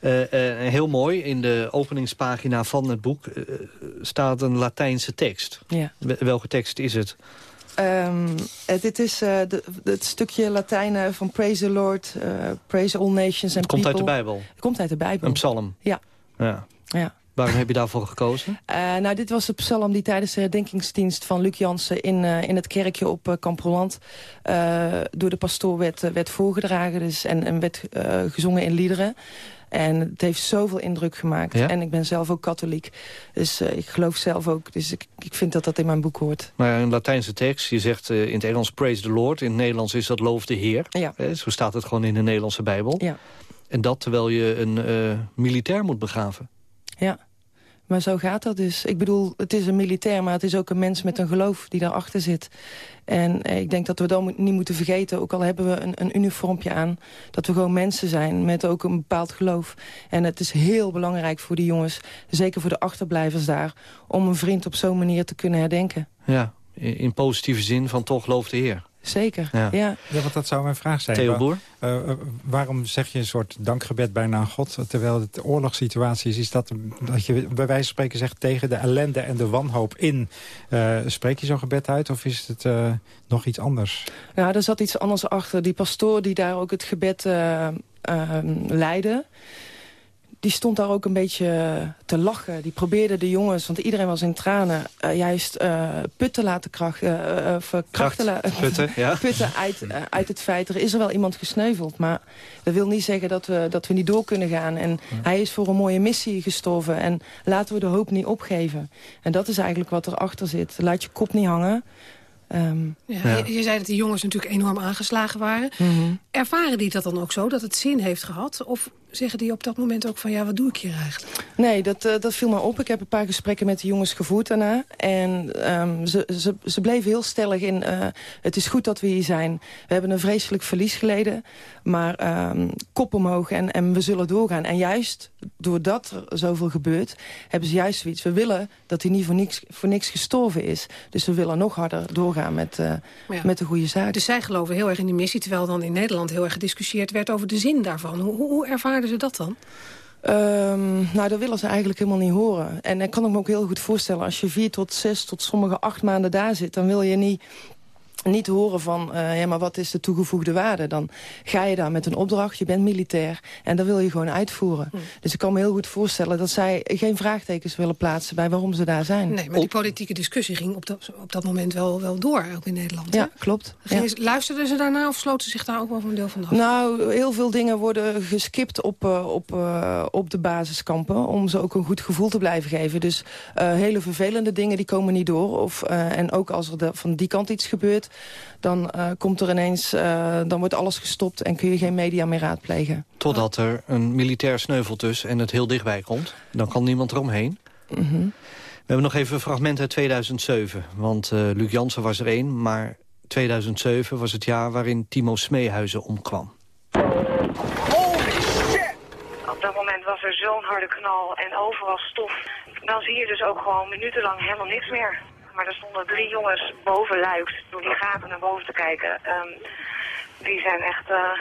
Eh, eh, heel mooi. In de openingspagina van het boek staat een Latijnse tekst. Ja. Wel- Welke tekst is het? Ehm, eh, dit is eh, de, het stukje Latijn eh, van Praise the Lord, eh, Praise all nations and Het komt uit de. Bijbel. Het komt uit de Bijbel. Een psalm. Ja. Ja. ja. Waarom heb je daarvoor gekozen? Eh, nou, dit was de psalm die tijdens de herdenkingsdienst van Luc Jansen... in, eh, in het kerkje op Roland eh, door de pastoor werd, werd voorgedragen. Dus, en, en werd gezongen in liederen. En het heeft zoveel indruk gemaakt. Ja? En ik ben zelf ook katholiek. Dus ik geloof zelf ook. Dus ik, ik vind dat dat in mijn boek hoort. Maar een Latijnse tekst. Je zegt in het Engels praise the Lord. In het Nederlands is dat loof de Heer. Ja. Eh, zo staat het gewoon in de Nederlandse Bijbel. Ja. En dat terwijl je een militair moet begraven. Ja, maar zo gaat dat dus. Ik bedoel, het is een militair, maar het is ook een mens met een geloof die daarachter zit. En eh, ik denk dat we dat niet moeten vergeten, ook al hebben we een, een uniformpje aan... dat we gewoon mensen zijn met ook een bepaald geloof. En het is heel belangrijk voor die jongens, zeker voor de achterblijvers daar... om een vriend op zo'n manier te kunnen herdenken. Ja, in, positieve zin van toch loof de Heer. Zeker, Ja. ja. Ja, want dat zou mijn vraag zijn. Theo Boer? eh, eh, waarom zeg je een soort dankgebed bijna aan God... terwijl het oorlogssituatie is? Is dat dat je bij wijze van spreken zegt tegen de ellende en de wanhoop in... eh, spreek je zo'n gebed uit of is het eh, nog iets anders? Nou, er zat iets anders achter. Die pastoor die daar ook het gebed leidde... die stond daar ook een beetje te lachen. Die probeerde de jongens, want iedereen was in tranen... eh, juist eh put te laten kracht, eh, eh, of, eh, kracht te la- putten, ja. putten uit, eh, uit het feit... er is er wel iemand gesneuveld, maar dat wil niet zeggen... dat we, dat we niet door kunnen gaan. En hij is voor een mooie missie gestorven. En laten we de hoop niet opgeven. En dat is eigenlijk wat erachter zit. Laat je kop niet hangen... Ehm, Ja, Je, je zei dat die jongens natuurlijk enorm aangeslagen waren. Mhm. Ervaren die dat dan ook zo, dat het zin heeft gehad? Of zeggen die op dat moment ook van, ja, wat doe ik hier eigenlijk? Nee, dat, eh, dat viel me op. Ik heb een paar gesprekken met de jongens gevoerd daarna. En ehm, ze, ze, ze bleven heel stellig in... eh, het is goed dat we hier zijn. We hebben een vreselijk verlies geleden. Maar ehm, kop omhoog en, en we zullen doorgaan. En juist doordat er zoveel gebeurt... hebben ze juist zoiets. We willen dat hij niet voor niks, voor niks gestorven is. Dus we willen nog harder doorgaan met, eh, ja, met de goede zaak. Dus zij geloven heel erg in die missie... terwijl dan in Nederland heel erg gediscussieerd werd over de zin daarvan. Hoe, hoe, hoe ze dat dan? Ehm, nou, dat willen ze eigenlijk helemaal niet horen. En ik kan ik me ook heel goed voorstellen... als je vier tot zes tot sommige acht maanden daar zit... dan wil je niet, niet horen van... eh, ja, maar wat is de toegevoegde waarde? Dan ga je daar met een opdracht, je bent militair... en dat wil je gewoon uitvoeren. Dus ik kan me heel goed voorstellen dat zij geen vraagtekens willen plaatsen... bij waarom ze daar zijn. Nee, maar die politieke discussie ging op dat, op dat moment wel, wel door, ook in Nederland. Ja, hè? klopt. Gingen Ja. ze- Luisterden ze daarna of sloten ze zich daar ook wel voor een deel van af? Nou, heel veel dingen worden geskipt op, eh, op, eh, op de basiskampen... om ze ook een goed gevoel te blijven geven. Dus hele vervelende dingen die komen niet door. Of, en ook als er de- van die kant iets gebeurt... dan eh, komt er ineens, eh, dan wordt alles gestopt... en kun je geen media meer raadplegen. Totdat er een militair sneuvelt dus en het heel dichtbij komt. Dan kan niemand eromheen. Mhm. We hebben nog even een fragment uit 2007. Want eh Luc Jansen was er één, maar 2007 was het jaar waarin Timo Smeehuizen omkwam. Op dat moment was er zo'n harde knal en overal stof. Dan zie je dus ook gewoon minutenlang helemaal niks meer. Maar er stonden drie jongens boven luiks door die gaten naar boven te kijken. Ehm, die zijn echt eh,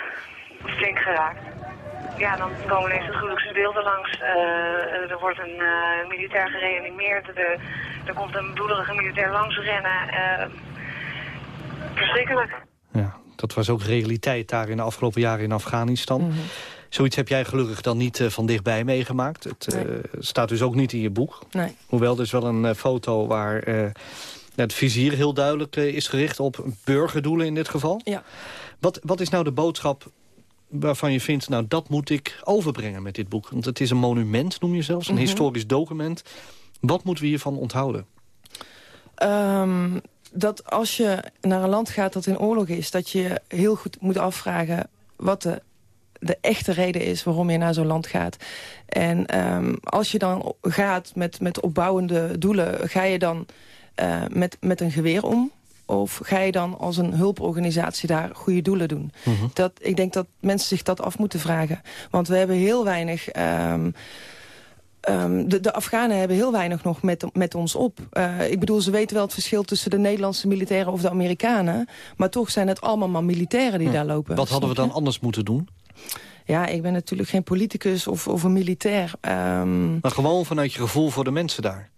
flink geraakt. Ja, dan komen ineens de gruwelijkste beelden langs. Eh, er wordt een eh, militair gereanimeerd. Er, er komt een bloedige militair langs rennen. Eh, verschrikkelijk. Ja, dat was ook realiteit daar in de afgelopen jaren in Afghanistan. Mhm. Zoiets heb jij gelukkig dan niet eh, van dichtbij meegemaakt. Het eh, staat dus ook niet in je boek. Nee. Hoewel er is wel een eh, foto waar het vizier heel duidelijk is gericht op burgerdoelen in dit geval. Ja. Wat, wat is nou de boodschap waarvan je vindt... nou, dat moet ik overbrengen met dit boek? Want het is een monument, noem je zelfs, een Mhm. historisch document. Wat moeten we hiervan onthouden? Ehm, dat als je naar een land gaat dat in oorlog is... dat je heel goed moet afvragen wat de, de echte reden is... waarom je naar zo'n land gaat. En ehm, als je dan gaat met, met opbouwende doelen... ga je dan eh, met, met een geweer om... Of ga je dan als een hulporganisatie daar goede doelen doen? dat, ik denk dat mensen zich dat af moeten vragen. Want we hebben heel weinig... ehm, Ehm, de, de Afghanen hebben heel weinig nog met, met ons op. Eh, ik bedoel, ze weten wel het verschil tussen de Nederlandse militairen of de Amerikanen. Maar toch zijn het allemaal maar militairen die daar lopen. Wat hadden we dan anders moeten doen? Ja, ik ben natuurlijk geen politicus of, of een militair. Ehm, Maar gewoon vanuit je gevoel voor de mensen daar.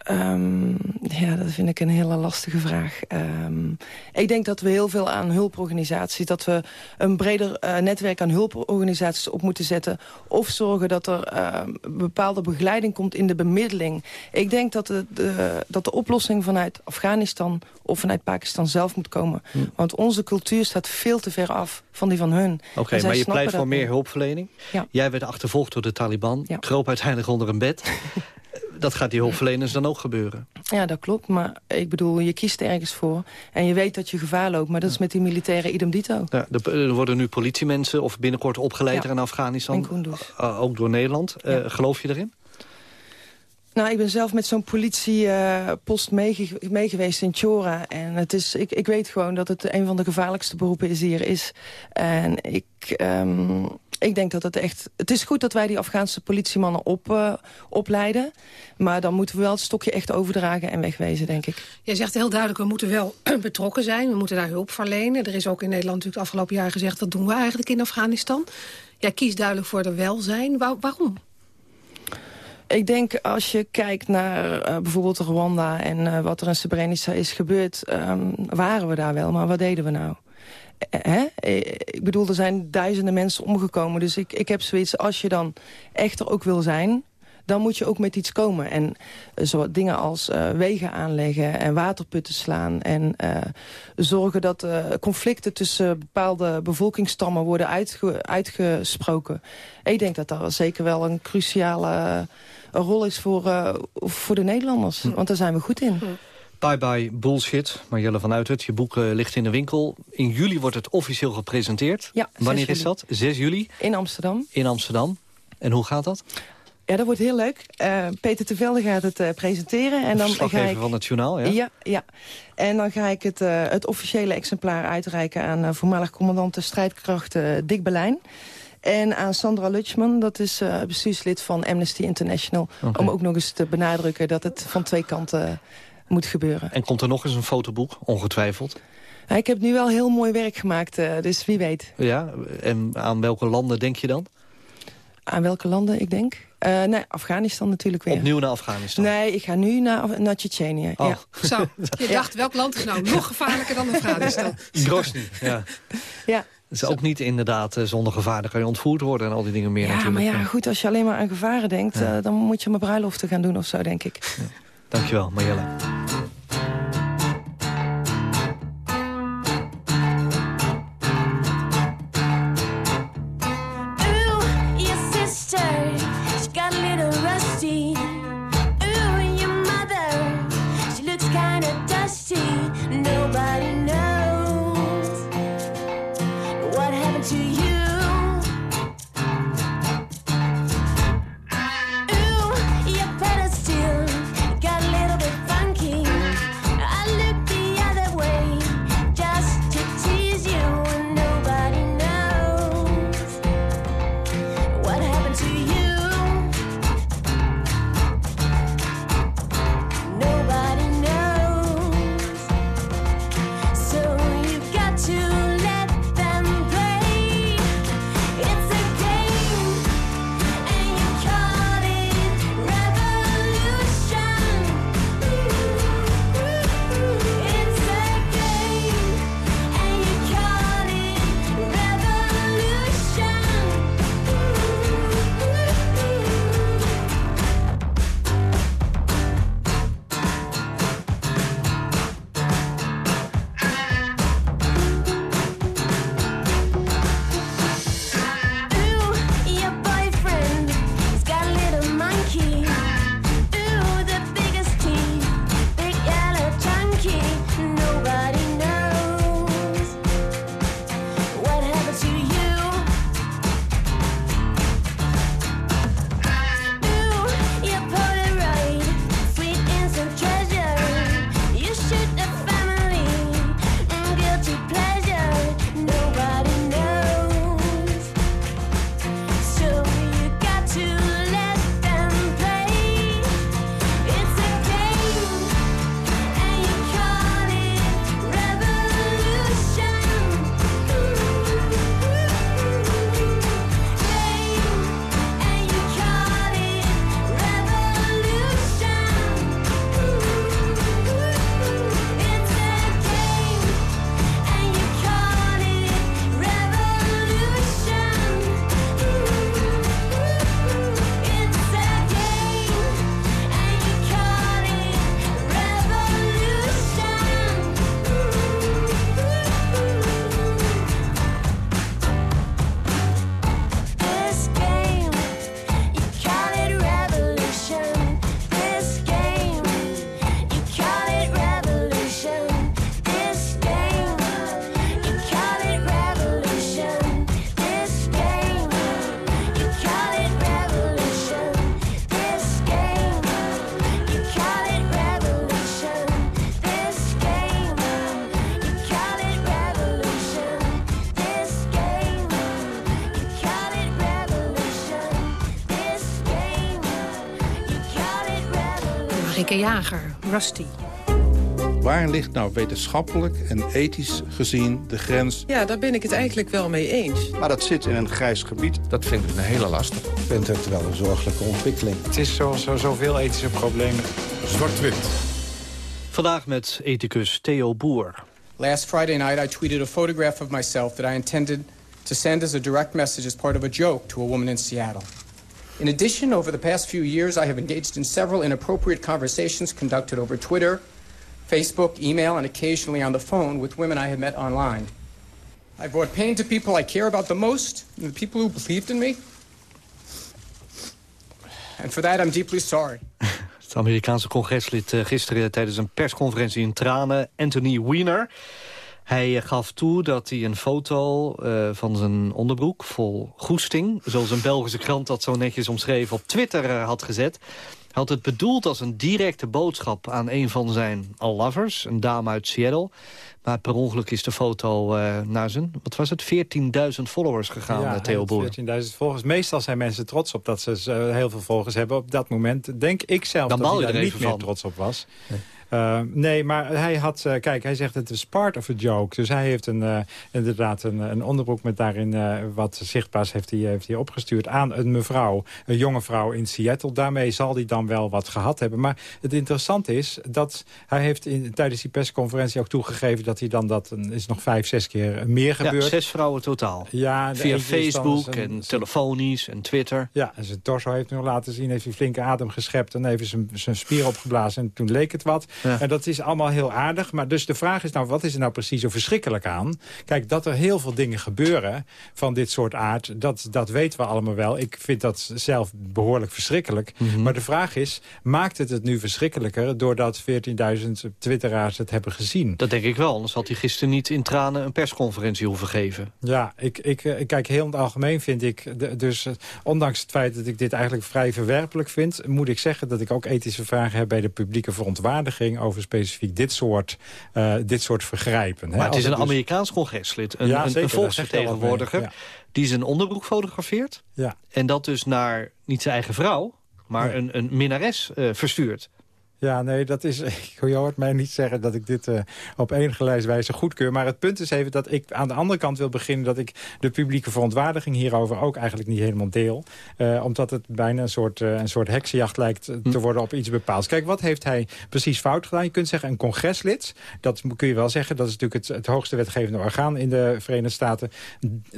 Ehm, ja, dat vind ik een hele lastige vraag. Ehm, ik denk dat we heel veel aan hulporganisaties... dat we een breder eh, netwerk aan hulporganisaties op moeten zetten... of zorgen dat er ehm, bepaalde begeleiding komt in de bemiddeling. Ik denk dat de, de- dat de oplossing vanuit Afghanistan of vanuit Pakistan zelf moet komen. Want onze cultuur staat veel te ver af van die van hun. Oké, maar je pleit voor meer hulpverlening. Ja. Jij werd achtervolgd door de Taliban. Kroop uiteindelijk onder een bed. dat gaat die hulpverleners dan ook gebeuren. Ja, dat klopt. Maar ik bedoel, je kiest ergens voor. En je weet dat je gevaar loopt. Maar dat is met die militairen idem dito. Ja, er, worden nu politiemensen of binnenkort opgeleid Ja. in Afghanistan. Kunduz. Uh, ook door Nederland. Uh, geloof je erin? Nou, ik ben zelf met zo'n politiepost meege meegeweest in Chora. En het is, ik, ik weet gewoon dat het een van de gevaarlijkste beroepen is die er is. En ik, ehm, ik denk dat het echt... Het is goed dat wij die Afghaanse politiemannen op, eh, opleiden. Maar dan moeten we wel het stokje echt overdragen en wegwezen, denk ik. Jij zegt heel duidelijk, we moeten wel betrokken zijn. We moeten daar hulp verlenen. Er is ook in Nederland natuurlijk het afgelopen jaar gezegd... wat doen we eigenlijk in Afghanistan? Jij kiest duidelijk voor de welzijn. Waar- waarom? Ik denk als je kijkt naar uh, bijvoorbeeld Rwanda... en uh, wat er in Srebrenica is gebeurd... Um, waren we daar wel, maar wat deden we nou? Hè? Ik bedoel, er zijn duizenden mensen omgekomen. Dus ik, ik heb zoiets, als je dan echt er ook wil zijn... dan moet je ook met iets komen. En uh, zo dingen als uh, wegen aanleggen en waterputten slaan... en uh, zorgen dat uh, conflicten tussen bepaalde bevolkingsstammen worden uitge uitgesproken. Ik denk dat dat zeker wel een cruciale rol is voor, voor de Nederlanders. Hm. Want daar zijn we goed in. Hm. Bye bye bullshit. Marjelle van Uitert, je boek uh, ligt in de winkel. In juli wordt het officieel gepresenteerd. Ja, Wanneer is dat? 6 juli? In Amsterdam. In Amsterdam. En hoe gaat dat? Ja, dat wordt heel leuk. Uh, Peter Tevelde gaat het uh, presenteren. En dan ga ik... van het journaal, ja? Ja, ja. En dan ga ik het, uh, het officiële exemplaar uitreiken... aan voormalig commandant de strijdkrachten Dick Berlijn. En aan Sandra Lutschman, dat is bestuurslid van Amnesty International... Okay. om ook nog eens te benadrukken dat het van twee kanten moet gebeuren. En komt er nog eens een fotoboek, ongetwijfeld? Ja, ik heb nu wel heel mooi werk gemaakt, uh, dus wie weet. Ja, en aan welke landen denk je dan? Aan welke landen, ik denk? Uh, nee, Afghanistan natuurlijk weer. Opnieuw naar Afghanistan? Nee, ik ga nu naar, naar Tsjetsjenië. Oh. Ja. Zo, je dacht, welk land is nou nog gevaarlijker dan Afghanistan? Grozny, ja. ja. Dat is ook niet inderdaad uh, zonder gevaar. Dan kan je ontvoerd worden en al die dingen meer ja, natuurlijk. maar ja, goed, als je alleen maar aan gevaren denkt... Ja. Uh, dan moet je maar bruiloften gaan doen of zo, denk ik. Ja. Dankjewel, Marjelle. Jager, Rusty. Waar ligt nou wetenschappelijk en ethisch gezien de grens? Ja, daar ben ik het eigenlijk wel mee eens. Maar dat zit in een grijs gebied. Dat vind ik een hele lastig. Ik vind het wel een zorgelijke ontwikkeling. Het is zoals zo, zoveel ethische problemen. Zwart-wit. Vandaag met ethicus Theo Boer. Last Friday night I tweeted a photograph of myself that I intended to send as a direct message as part of a joke to a woman in Seattle. In addition, over the past few years, I have engaged in several inappropriate conversations conducted over Twitter, Facebook, email, and occasionally on the phone with women I have met online. I brought pain to people I care about the most, the people who believed in me. And for that, I'm deeply sorry. Het Amerikaanse congreslid uh, gisteren tijdens een persconferentie in tranen, Anthony Weiner. Hij uh, gaf toe dat hij een foto uh, van zijn onderbroek vol goesting... zoals een Belgische krant dat zo netjes omschreven op Twitter had gezet. Hij had het bedoeld als een directe boodschap aan een van zijn lovers, een dame uit Seattle. Maar per ongeluk is de foto uh, naar zijn, wat was het, 14.000 followers gegaan, ja, Theo Boer. 14.000 volgers. Meestal zijn mensen trots op dat ze heel veel volgers hebben. Op dat moment denk ik zelf Dan dat hij daar niet meer trots op was. Nee. Uh, nee, maar hij had... Uh, kijk, hij zegt het is part of a joke. Dus hij heeft een, uh, inderdaad een, een, onderbroek met daarin wat zichtbaars heeft hij, heeft hij opgestuurd aan een mevrouw. Een jonge vrouw in Seattle. Daarmee zal hij dan wel wat gehad hebben. Maar het interessante is dat hij heeft in, tijdens die persconferentie ook toegegeven... dat hij dan dat is nog vijf, zes keer meer gebeurd. Ja, zes vrouwen totaal. Ja, Via Facebook een, en telefonisch en Twitter. Ja, en zijn torso heeft nog laten zien. Heeft hij flinke adem geschept en even zijn, zijn spier opgeblazen. En toen leek het wat. Ja. En dat is allemaal heel aardig. Maar dus de vraag is nou, wat is er nou precies zo verschrikkelijk aan? Kijk, dat er heel veel dingen gebeuren van dit soort aard... dat, dat weten we allemaal wel. Ik vind dat zelf behoorlijk verschrikkelijk. Mm -hmm. Maar de vraag is, maakt het het nu verschrikkelijker... doordat 14.000 twitteraars het hebben gezien? Dat denk ik wel, anders had hij gisteren niet in tranen... een persconferentie hoeven geven. Ja, ik, ik, ik kijk, heel in het algemeen vind ik... Dus ondanks het feit dat ik dit eigenlijk vrij verwerpelijk vind... moet ik zeggen dat ik ook ethische vragen heb... bij de publieke verontwaardiging over specifiek dit soort, uh, dit soort vergrijpen. Maar het is een dus... Amerikaans congreslid, een, ja, een, een volksvertegenwoordiger... Ja. die zijn onderbroek fotografeert. Ja. En dat dus naar, niet zijn eigen vrouw, maar een, een minnares uh, verstuurt. Ja, nee, dat is. Je hoort mij niet zeggen dat ik dit uh, op enige wijze goedkeur. Maar het punt is even dat ik aan de andere kant wil beginnen... dat ik de publieke verontwaardiging hierover ook eigenlijk niet helemaal deel. Uh, omdat het bijna een soort, uh, een soort heksenjacht lijkt te worden op iets bepaalds. Kijk, wat heeft hij precies fout gedaan? Je kunt zeggen een congreslid. Dat kun je wel zeggen. Dat is natuurlijk het, het hoogste wetgevende orgaan in de Verenigde Staten.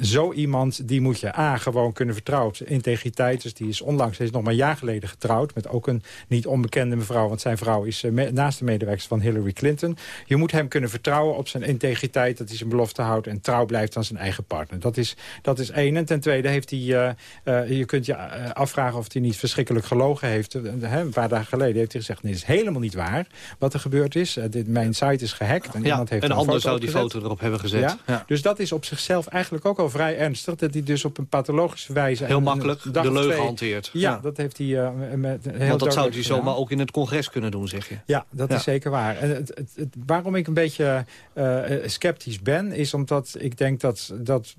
Zo iemand, die moet je A, gewoon kunnen vertrouwen op integriteit. Dus die is onlangs, is nog maar een jaar geleden getrouwd... met ook een niet onbekende mevrouw, want zijn vrouw is uh, naast de medewerkers van Hillary Clinton. Je moet hem kunnen vertrouwen op zijn integriteit, dat hij zijn belofte houdt en trouw blijft aan zijn eigen partner. Dat is, dat is één. En ten tweede heeft hij, uh, uh, je kunt je afvragen of hij niet verschrikkelijk gelogen heeft. een paar dagen geleden heeft hij gezegd, nee, is helemaal niet waar wat er gebeurd is. dit, mijn site is gehackt. En ja, iemand heeft een ander zou die foto erop hebben gezet. Ja? Ja. Dus dat is op zichzelf eigenlijk ook al vrij ernstig. Dat hij dus op een pathologische wijze... Heel makkelijk de leugen hanteert. Ja, ja, dat heeft hij met heel Want dat zou hij zomaar ook in het congres kunnen doen, zeg je. Ja, dat ja. is zeker waar. En het, het, het, waarom ik een beetje uh, sceptisch ben, is omdat ik denk dat, dat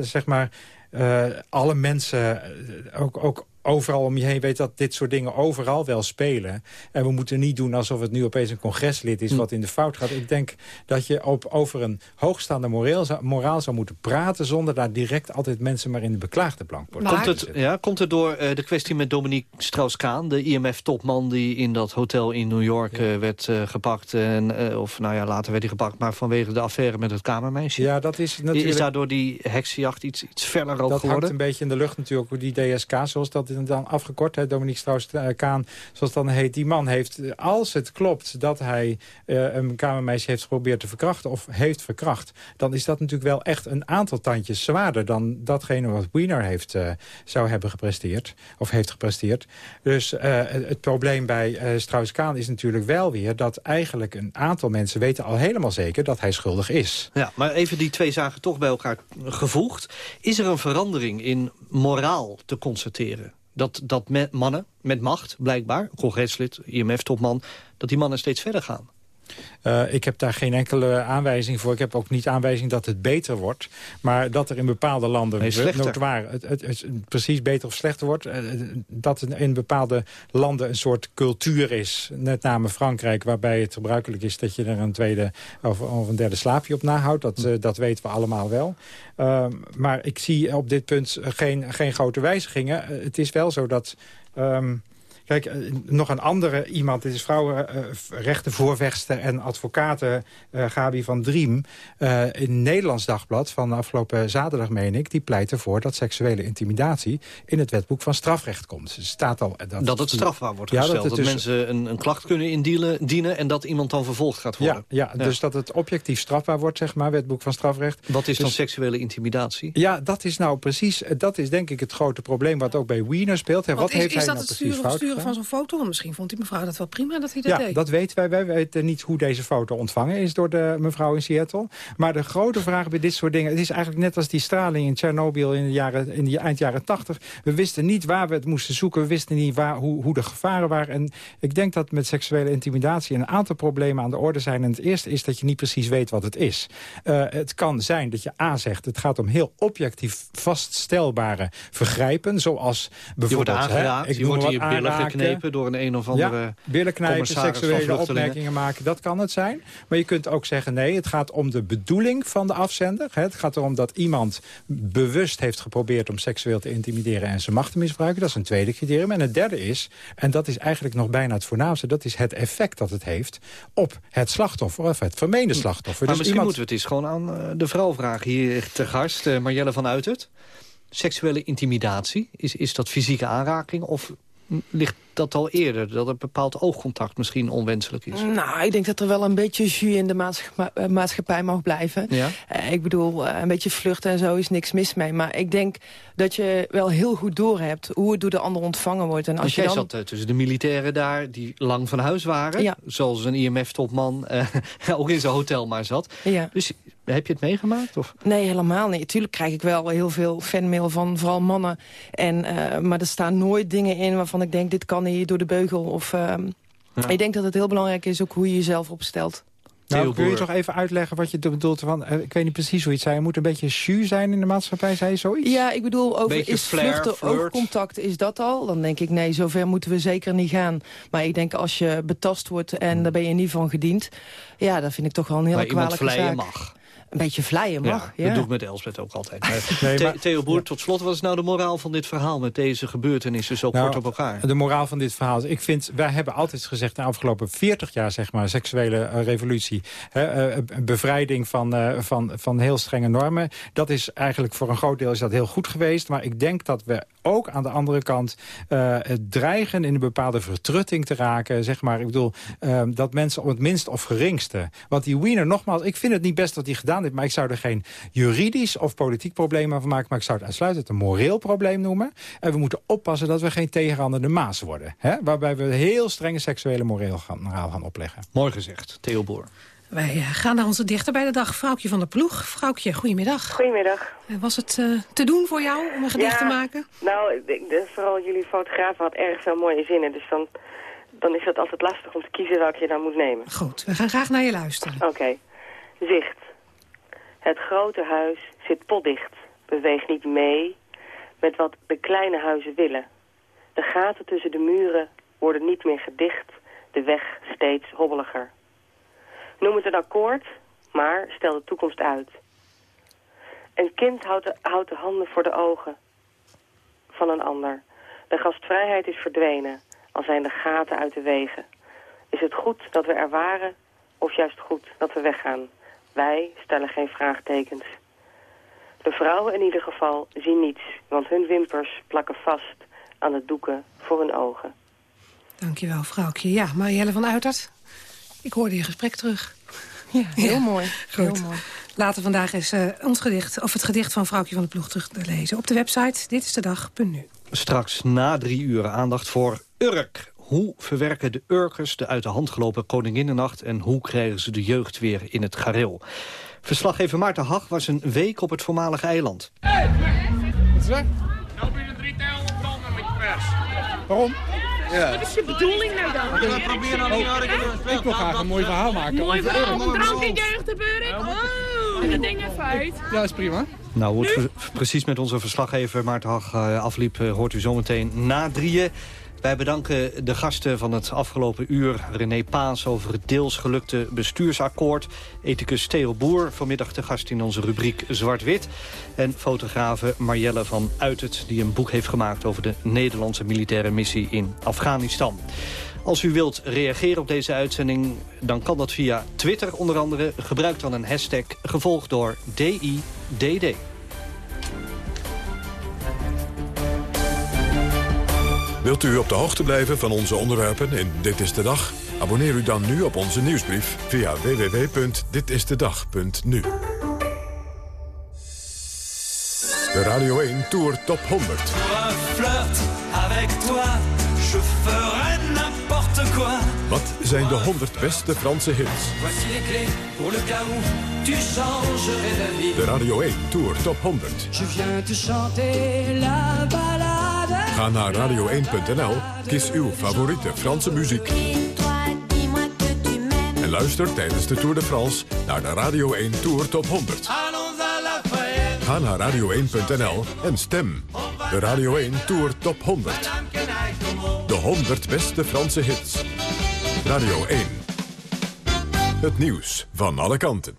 zeg maar, uh, alle mensen ook, ook overal om je heen weet dat dit soort dingen overal wel spelen. En we moeten niet doen alsof het nu opeens een congreslid is wat in de fout gaat. Ik denk dat je op, over een hoogstaande moraal zou, moraal zou moeten praten... zonder daar direct altijd mensen maar in de beklaagde plank worden. Komt het, ja, komt het door uh, de kwestie met Dominique Strauss-Kaan... de IMF-topman die in dat hotel in New York ja. uh, werd uh, gepakt... En, of nou ja, later werd hij gepakt, maar vanwege de affaire met het kamermeisje? Ja, dat is natuurlijk... Is daardoor die heksenjacht iets, iets feller ook dat geworden? Dat hangt een beetje in de lucht natuurlijk, hoe die DSK, zoals dat dan afgekort, hè, Dominique Strauss-Kaan, zoals dan heet. Die man heeft, als het klopt dat hij uh, een kamermeisje heeft geprobeerd te verkrachten... of heeft verkracht, dan is dat natuurlijk wel echt een aantal tandjes zwaarder... dan datgene wat Wiener heeft, uh, zou hebben gepresteerd, of heeft gepresteerd. Dus het probleem bij Strauss-Kaan is natuurlijk wel weer... dat eigenlijk een aantal mensen weten al helemaal zeker dat hij schuldig is. Ja, maar even die twee zaken toch bij elkaar gevoegd. Is er een verandering in moraal te constateren? Dat, dat mannen met macht, blijkbaar, congreslid, IMF-topman... dat die mannen steeds verder gaan. Uh, ik heb daar geen enkele aanwijzing voor. Ik heb ook niet aanwijzing dat het beter wordt. Maar dat er in bepaalde landen... Nee, notoire, het, het, het, precies beter of slechter wordt. Uh, dat er in bepaalde landen een soort cultuur is. Met name Frankrijk, waarbij het gebruikelijk is... dat je er een tweede of, of een derde slaapje op nahoudt. Dat, uh, dat weten we allemaal wel. Uh, maar ik zie op dit punt geen, geen grote wijzigingen. het is wel zo dat... Um, Kijk, eh, nog een andere iemand, dit is vrouwenrechtenvoorvechter en advocaten uh, Gabi van Driem... Uh, in Nederlands Dagblad van afgelopen zaterdag, meen ik... die pleit ervoor dat seksuele intimidatie in het wetboek van strafrecht komt. Dus staat al, dat, dat het strafbaar wordt gesteld, dat, dat dus, mensen een, een, klacht kunnen indienen dienen, en dat iemand dan vervolgd gaat worden. Ja, ja, dus dat het objectief strafbaar wordt, zeg maar, wetboek van strafrecht. Wat is dan dus- seksuele intimidatie? Ja, dat is nou precies, dat is denk ik het grote probleem wat ook bij Wiener speelt. Hè. Wat is, heeft is hij dat nou het precies sturen, fout sturen van zo'n foto? Misschien vond die mevrouw dat wel prima dat hij dat ja, deed. dat weten wij. Wij weten niet hoe deze foto ontvangen is door de mevrouw in Seattle. Maar de grote vraag bij dit soort dingen... het is eigenlijk net als die straling in Tsjernobyl in de, jaren, in de eind jaren 80. We wisten niet waar we het moesten zoeken. We wisten niet waar, hoe, hoe de gevaren waren. En ik denk dat met seksuele intimidatie een aantal problemen aan de orde zijn. En het eerste is dat je niet precies weet wat het is. Uh, het kan zijn dat je A zegt... het gaat om heel objectief vaststelbare vergrijpen. Zoals bijvoorbeeld... Je wordt aangeraakt, hè, ik je wordt hier billen geknepen door een een of andere... Ja, billen knijpen, seksuele opmerkingen maken, dat kan het zijn. Maar je kunt ook zeggen, nee, het gaat om de bedoeling van de afzender. Het gaat erom dat iemand bewust heeft geprobeerd om seksueel te intimideren... en zijn macht te misbruiken. Dat is een tweede criterium. En het derde is, en dat is eigenlijk nog bijna het voornaamste... dat is het effect dat het heeft op het slachtoffer, of het vermeende slachtoffer. Maar dus misschien moeten we het eens gewoon aan eh, de vrouw vragen. Hier te gast, uh, Marjelle van Uitert. Seksuele intimidatie, is, is dat fysieke aanraking... of ligt dat al eerder? Dat een bepaald oogcontact misschien onwenselijk is? Nou, ik denk dat er wel een beetje jus in de maatschappij, maatschappij mag blijven. Ja? Uh, ik bedoel, uh, een beetje vluchten en zo is niks mis mee. Maar ik denk dat je wel heel goed doorhebt hoe het door de ander ontvangen wordt. En als Want je jij dan... zat uh, tussen de militairen daar die lang van huis waren. Ja. Zoals een IMF-topman ook in zijn hotel maar zat. Ja. Dus heb je het meegemaakt? Of? Nee, helemaal niet. Tuurlijk krijg ik wel heel veel fanmail van vooral mannen. En, maar er staan nooit dingen in waarvan ik denk... dit kan niet door de beugel. Of, uh, ja. Ik denk dat het heel belangrijk is ook hoe je jezelf opstelt. Nou, kun je toch even uitleggen wat je bedoelt? Van, ik weet niet precies hoe je het zei. Je moet een beetje jus zijn in de maatschappij, zei je zoiets? Ja, ik bedoel, over beetje is flair, vluchten, flirt. oogcontact, is dat al? Dan denk ik, nee, zover moeten we zeker niet gaan. Maar ik denk, als je betast wordt en daar ben je niet van gediend... ja, dat vind ik toch wel een hele maar kwalijke zaak. mag. Een beetje vleien mag, ja. Dat doe ik met Elsbeth ook altijd. Maar Nee, maar- Theo Boer, tot slot, wat is nou de moraal van dit verhaal... met deze gebeurtenissen zo Nou, kort op elkaar? De moraal van dit verhaal is, ik vind, wij hebben altijd gezegd... de afgelopen 40 jaar, zeg maar, seksuele eh, revolutie... Hè, eh, bevrijding van, eh, van, van heel strenge normen... dat is eigenlijk voor een groot deel is dat heel goed geweest. Maar ik denk dat we ook aan de andere kant eh, het dreigen... in een bepaalde vertrutting te raken, zeg maar. Ik bedoel, eh, dat mensen op het minst of geringste... Want die Wiener, nogmaals, ik vind het niet best wat hij gedaan heeft... maar ik zou er geen juridisch of politiek probleem van maken... maar ik zou het uitsluitend een moreel probleem noemen. En we moeten oppassen dat we geen tegenrander de maas worden. Hè? Waarbij we heel strenge seksuele moreel gaan, opleggen. Mooi gezegd, Theo Boer. Wij eh, gaan naar onze dichter bij de dag, Vrouwtje van der Ploeg. Vrouwtje, goedemiddag. Goedemiddag. Eh, Was het eh, te doen voor jou om een gedicht Ja. te maken? Nou, ik denk dat vooral jullie fotograaf had erg veel mooie zinnen. Dus dan, dan is het altijd lastig om te kiezen welke je dan moet nemen. Goed, we gaan graag naar je luisteren. Oké. Zicht. Het grote huis zit potdicht. Beweeg niet mee met wat de kleine huizen willen. De gaten tussen de muren worden niet meer gedicht. De weg steeds hobbeliger. Noem het een akkoord, maar stel de toekomst uit. Een kind houdt de, houdt de handen voor de ogen van een ander. De gastvrijheid is verdwenen, al zijn de gaten uit de wegen. Is het goed dat we er waren, of juist goed dat we weggaan? Wij stellen geen vraagtekens. De vrouwen in ieder geval zien niets, want hun wimpers plakken vast aan de doeken voor hun ogen. Dankjewel, vrouwtje. Ja, Marielle van Uitert, ik hoorde je gesprek terug. Ja, heel mooi. Goed. Heel mooi. Later vandaag is eh, ons gedicht, of het gedicht van Vrouwtje van de Ploeg terug te lezen. Op de website Dit is de dag.nu. Straks na drie uur aandacht voor Urk. Hoe verwerken de Urkers de uit de hand gelopen Koninginnennacht... en hoe krijgen ze de jeugd weer in het gareel? Verslaggever Maarten Hag was een week op het voormalige eiland. Wat is er? Nou binnen drie branden met je pers. Waarom? Wat is je bedoeling nou dan? We proberen al Ik wil graag een mooi verhaal maken. Mooi verhaal. Urk. Drank in jeugd de Burk. Oh, dat ding even uit. Ja, is prima. Nou, hoe het pre- precies met onze verslaggever Maarten Hag eh, afliep... eh, hoort u zometeen na drieën. Wij bedanken de gasten van het afgelopen uur. René Paas over het deels gelukte bestuursakkoord. Ethicus Theo Boer, vanmiddag de gast in onze rubriek Zwart-Wit. En fotografe Marjelle van Uitert... die een boek heeft gemaakt over de Nederlandse militaire missie in Afghanistan. Als u wilt reageren op deze uitzending, dan kan dat via Twitter onder andere. Gebruik dan een hashtag gevolgd door DIDD. Wilt u op de hoogte blijven van onze onderwerpen in Dit is de Dag? Abonneer u dan nu op onze nieuwsbrief via www.ditistedag.nu. De Radio 1 Tour Top 100. Pour un flirt avec toi, je ferai n'importe quoi. Wat zijn de 100 beste Franse hits? De Radio 1 Tour Top 100. Ga naar radio1.nl, kies uw favoriete Franse muziek. En luister tijdens de Tour de France naar de Radio 1 Tour Top 100. Allons à la fête. Ga naar radio1.nl en stem. De Radio 1 Tour Top 100. De 100 beste Franse hits. Radio 1. Het nieuws van alle kanten.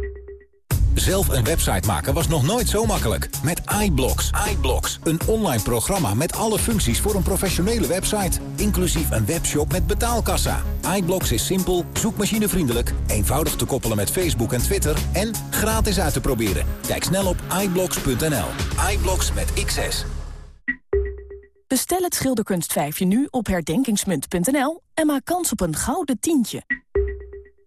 Zelf een website maken was nog nooit zo makkelijk. Met iBlocks. iBlocks, een online programma met alle functies voor een professionele website. Inclusief een webshop met betaalkassa. iBlocks is simpel, zoekmachinevriendelijk, eenvoudig te koppelen met Facebook en Twitter... en gratis uit te proberen. Kijk snel op iBlocks.nl. iBlocks met XS. Bestel het schilderkunstvijfje nu op herdenkingsmunt.nl... en maak kans op een gouden tientje.